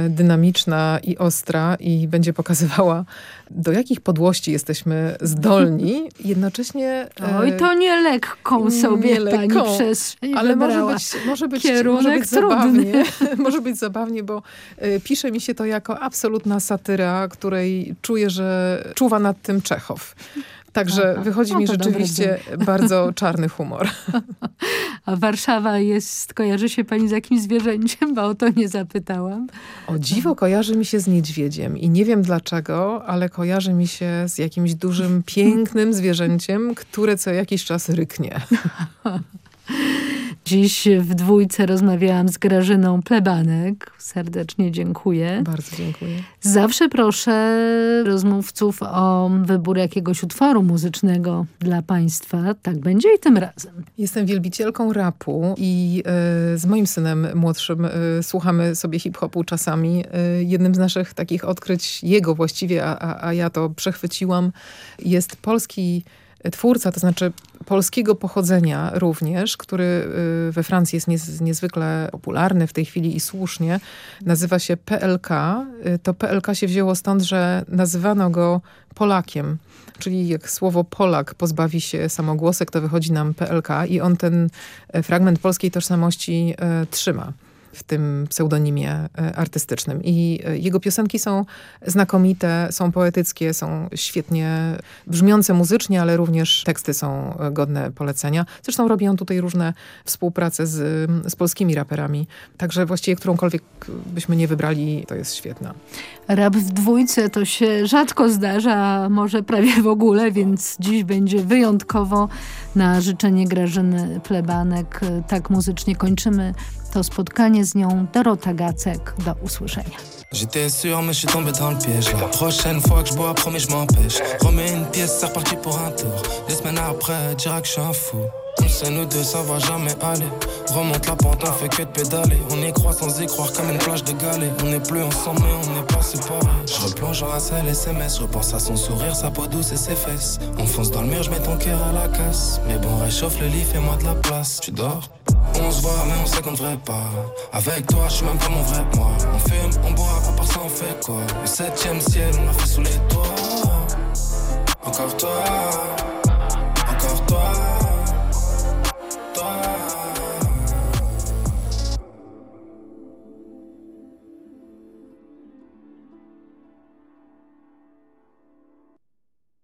S14: dynamiczna i ostra i będzie pokazywała, do jakich podłości jesteśmy zdolni. Jednocześnie...
S13: E, Oj, to nie lekką sobie nie lekką, pani przestrzeń
S14: Ale może być, może być, może być zabawnie. może być zabawnie, bo e, pisze mi się to jako absolutna satyra, której czuję, że czuwa nad tym Czechow. Także Aha. wychodzi no mi rzeczywiście bardzo czarny humor.
S13: A Warszawa jest, kojarzy się pani z jakimś zwierzęciem? Bo o to nie zapytałam.
S14: O dziwo kojarzy mi się z niedźwiedziem i nie wiem dlaczego, ale kojarzy mi się z jakimś dużym, pięknym zwierzęciem, które co jakiś czas ryknie.
S13: Dziś w dwójce rozmawiałam z Grażyną Plebanek. Serdecznie dziękuję.
S14: Bardzo dziękuję.
S13: Zawsze proszę rozmówców o wybór jakiegoś utworu muzycznego dla Państwa. Tak będzie i tym razem.
S14: Jestem wielbicielką rapu i y, z moim synem młodszym y, słuchamy sobie hip-hopu czasami. Y, jednym z naszych takich odkryć, jego właściwie, a, a, a ja to przechwyciłam, jest polski twórca, to znaczy polskiego pochodzenia również, który y, we Francji jest niezwykle popularny w tej chwili i słusznie, nazywa się PLK. Y, to PLK się wzięło stąd, że nazywano go Polakiem. Czyli jak słowo Polak pozbawi się samogłosek, to wychodzi nam PLK i on ten e, fragment polskiej tożsamości e, trzyma w tym pseudonimie e, artystycznym. I e, jego piosenki są znakomite, są poetyckie, są świetnie brzmiące muzycznie, ale również teksty są e, godne polecenia. Zresztą robi on tutaj różne współprace z, z polskimi raperami. Także właściwie którąkolwiek byśmy nie wybrali, to jest świetna.
S13: Rap w dwójce to się rzadko zdarza, może prawie w ogóle, więc dziś będzie wyjątkowo na życzenie Grażyny Plebanek. Tak muzycznie kończymy to spotkanie z nią Dorota Gacek. Do usłyszenia. J'étais sûr, mais je suis tombé dans le piège. La prochaine fois que je bois, promis, je m'empêche. Remets une pièce, c'est reparti pour un tour. Deux semaines après, diras que je suis un fou.
S15: On sait nous deux ça va jamais aller. Remonte la pente on fait que de pédaler. On y croit sans y croire comme une plage de galets. On n'est plus ensemble mais on n'est pas séparés. Je replonge en un seul SMS Je repense à son sourire, sa peau douce et ses fesses. On fonce dans le mur, je mets ton cœur à la casse. Mais bon réchauffe le lit, fais-moi de la place. Tu dors? On se voit mais on sait qu'on devrait pas. Avec toi je suis même pas mon vrai moi. On fume, on boit, à part ça on fait quoi? Le septième ciel on a fait sous les toits. Encore toi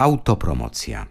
S3: Autopromocja.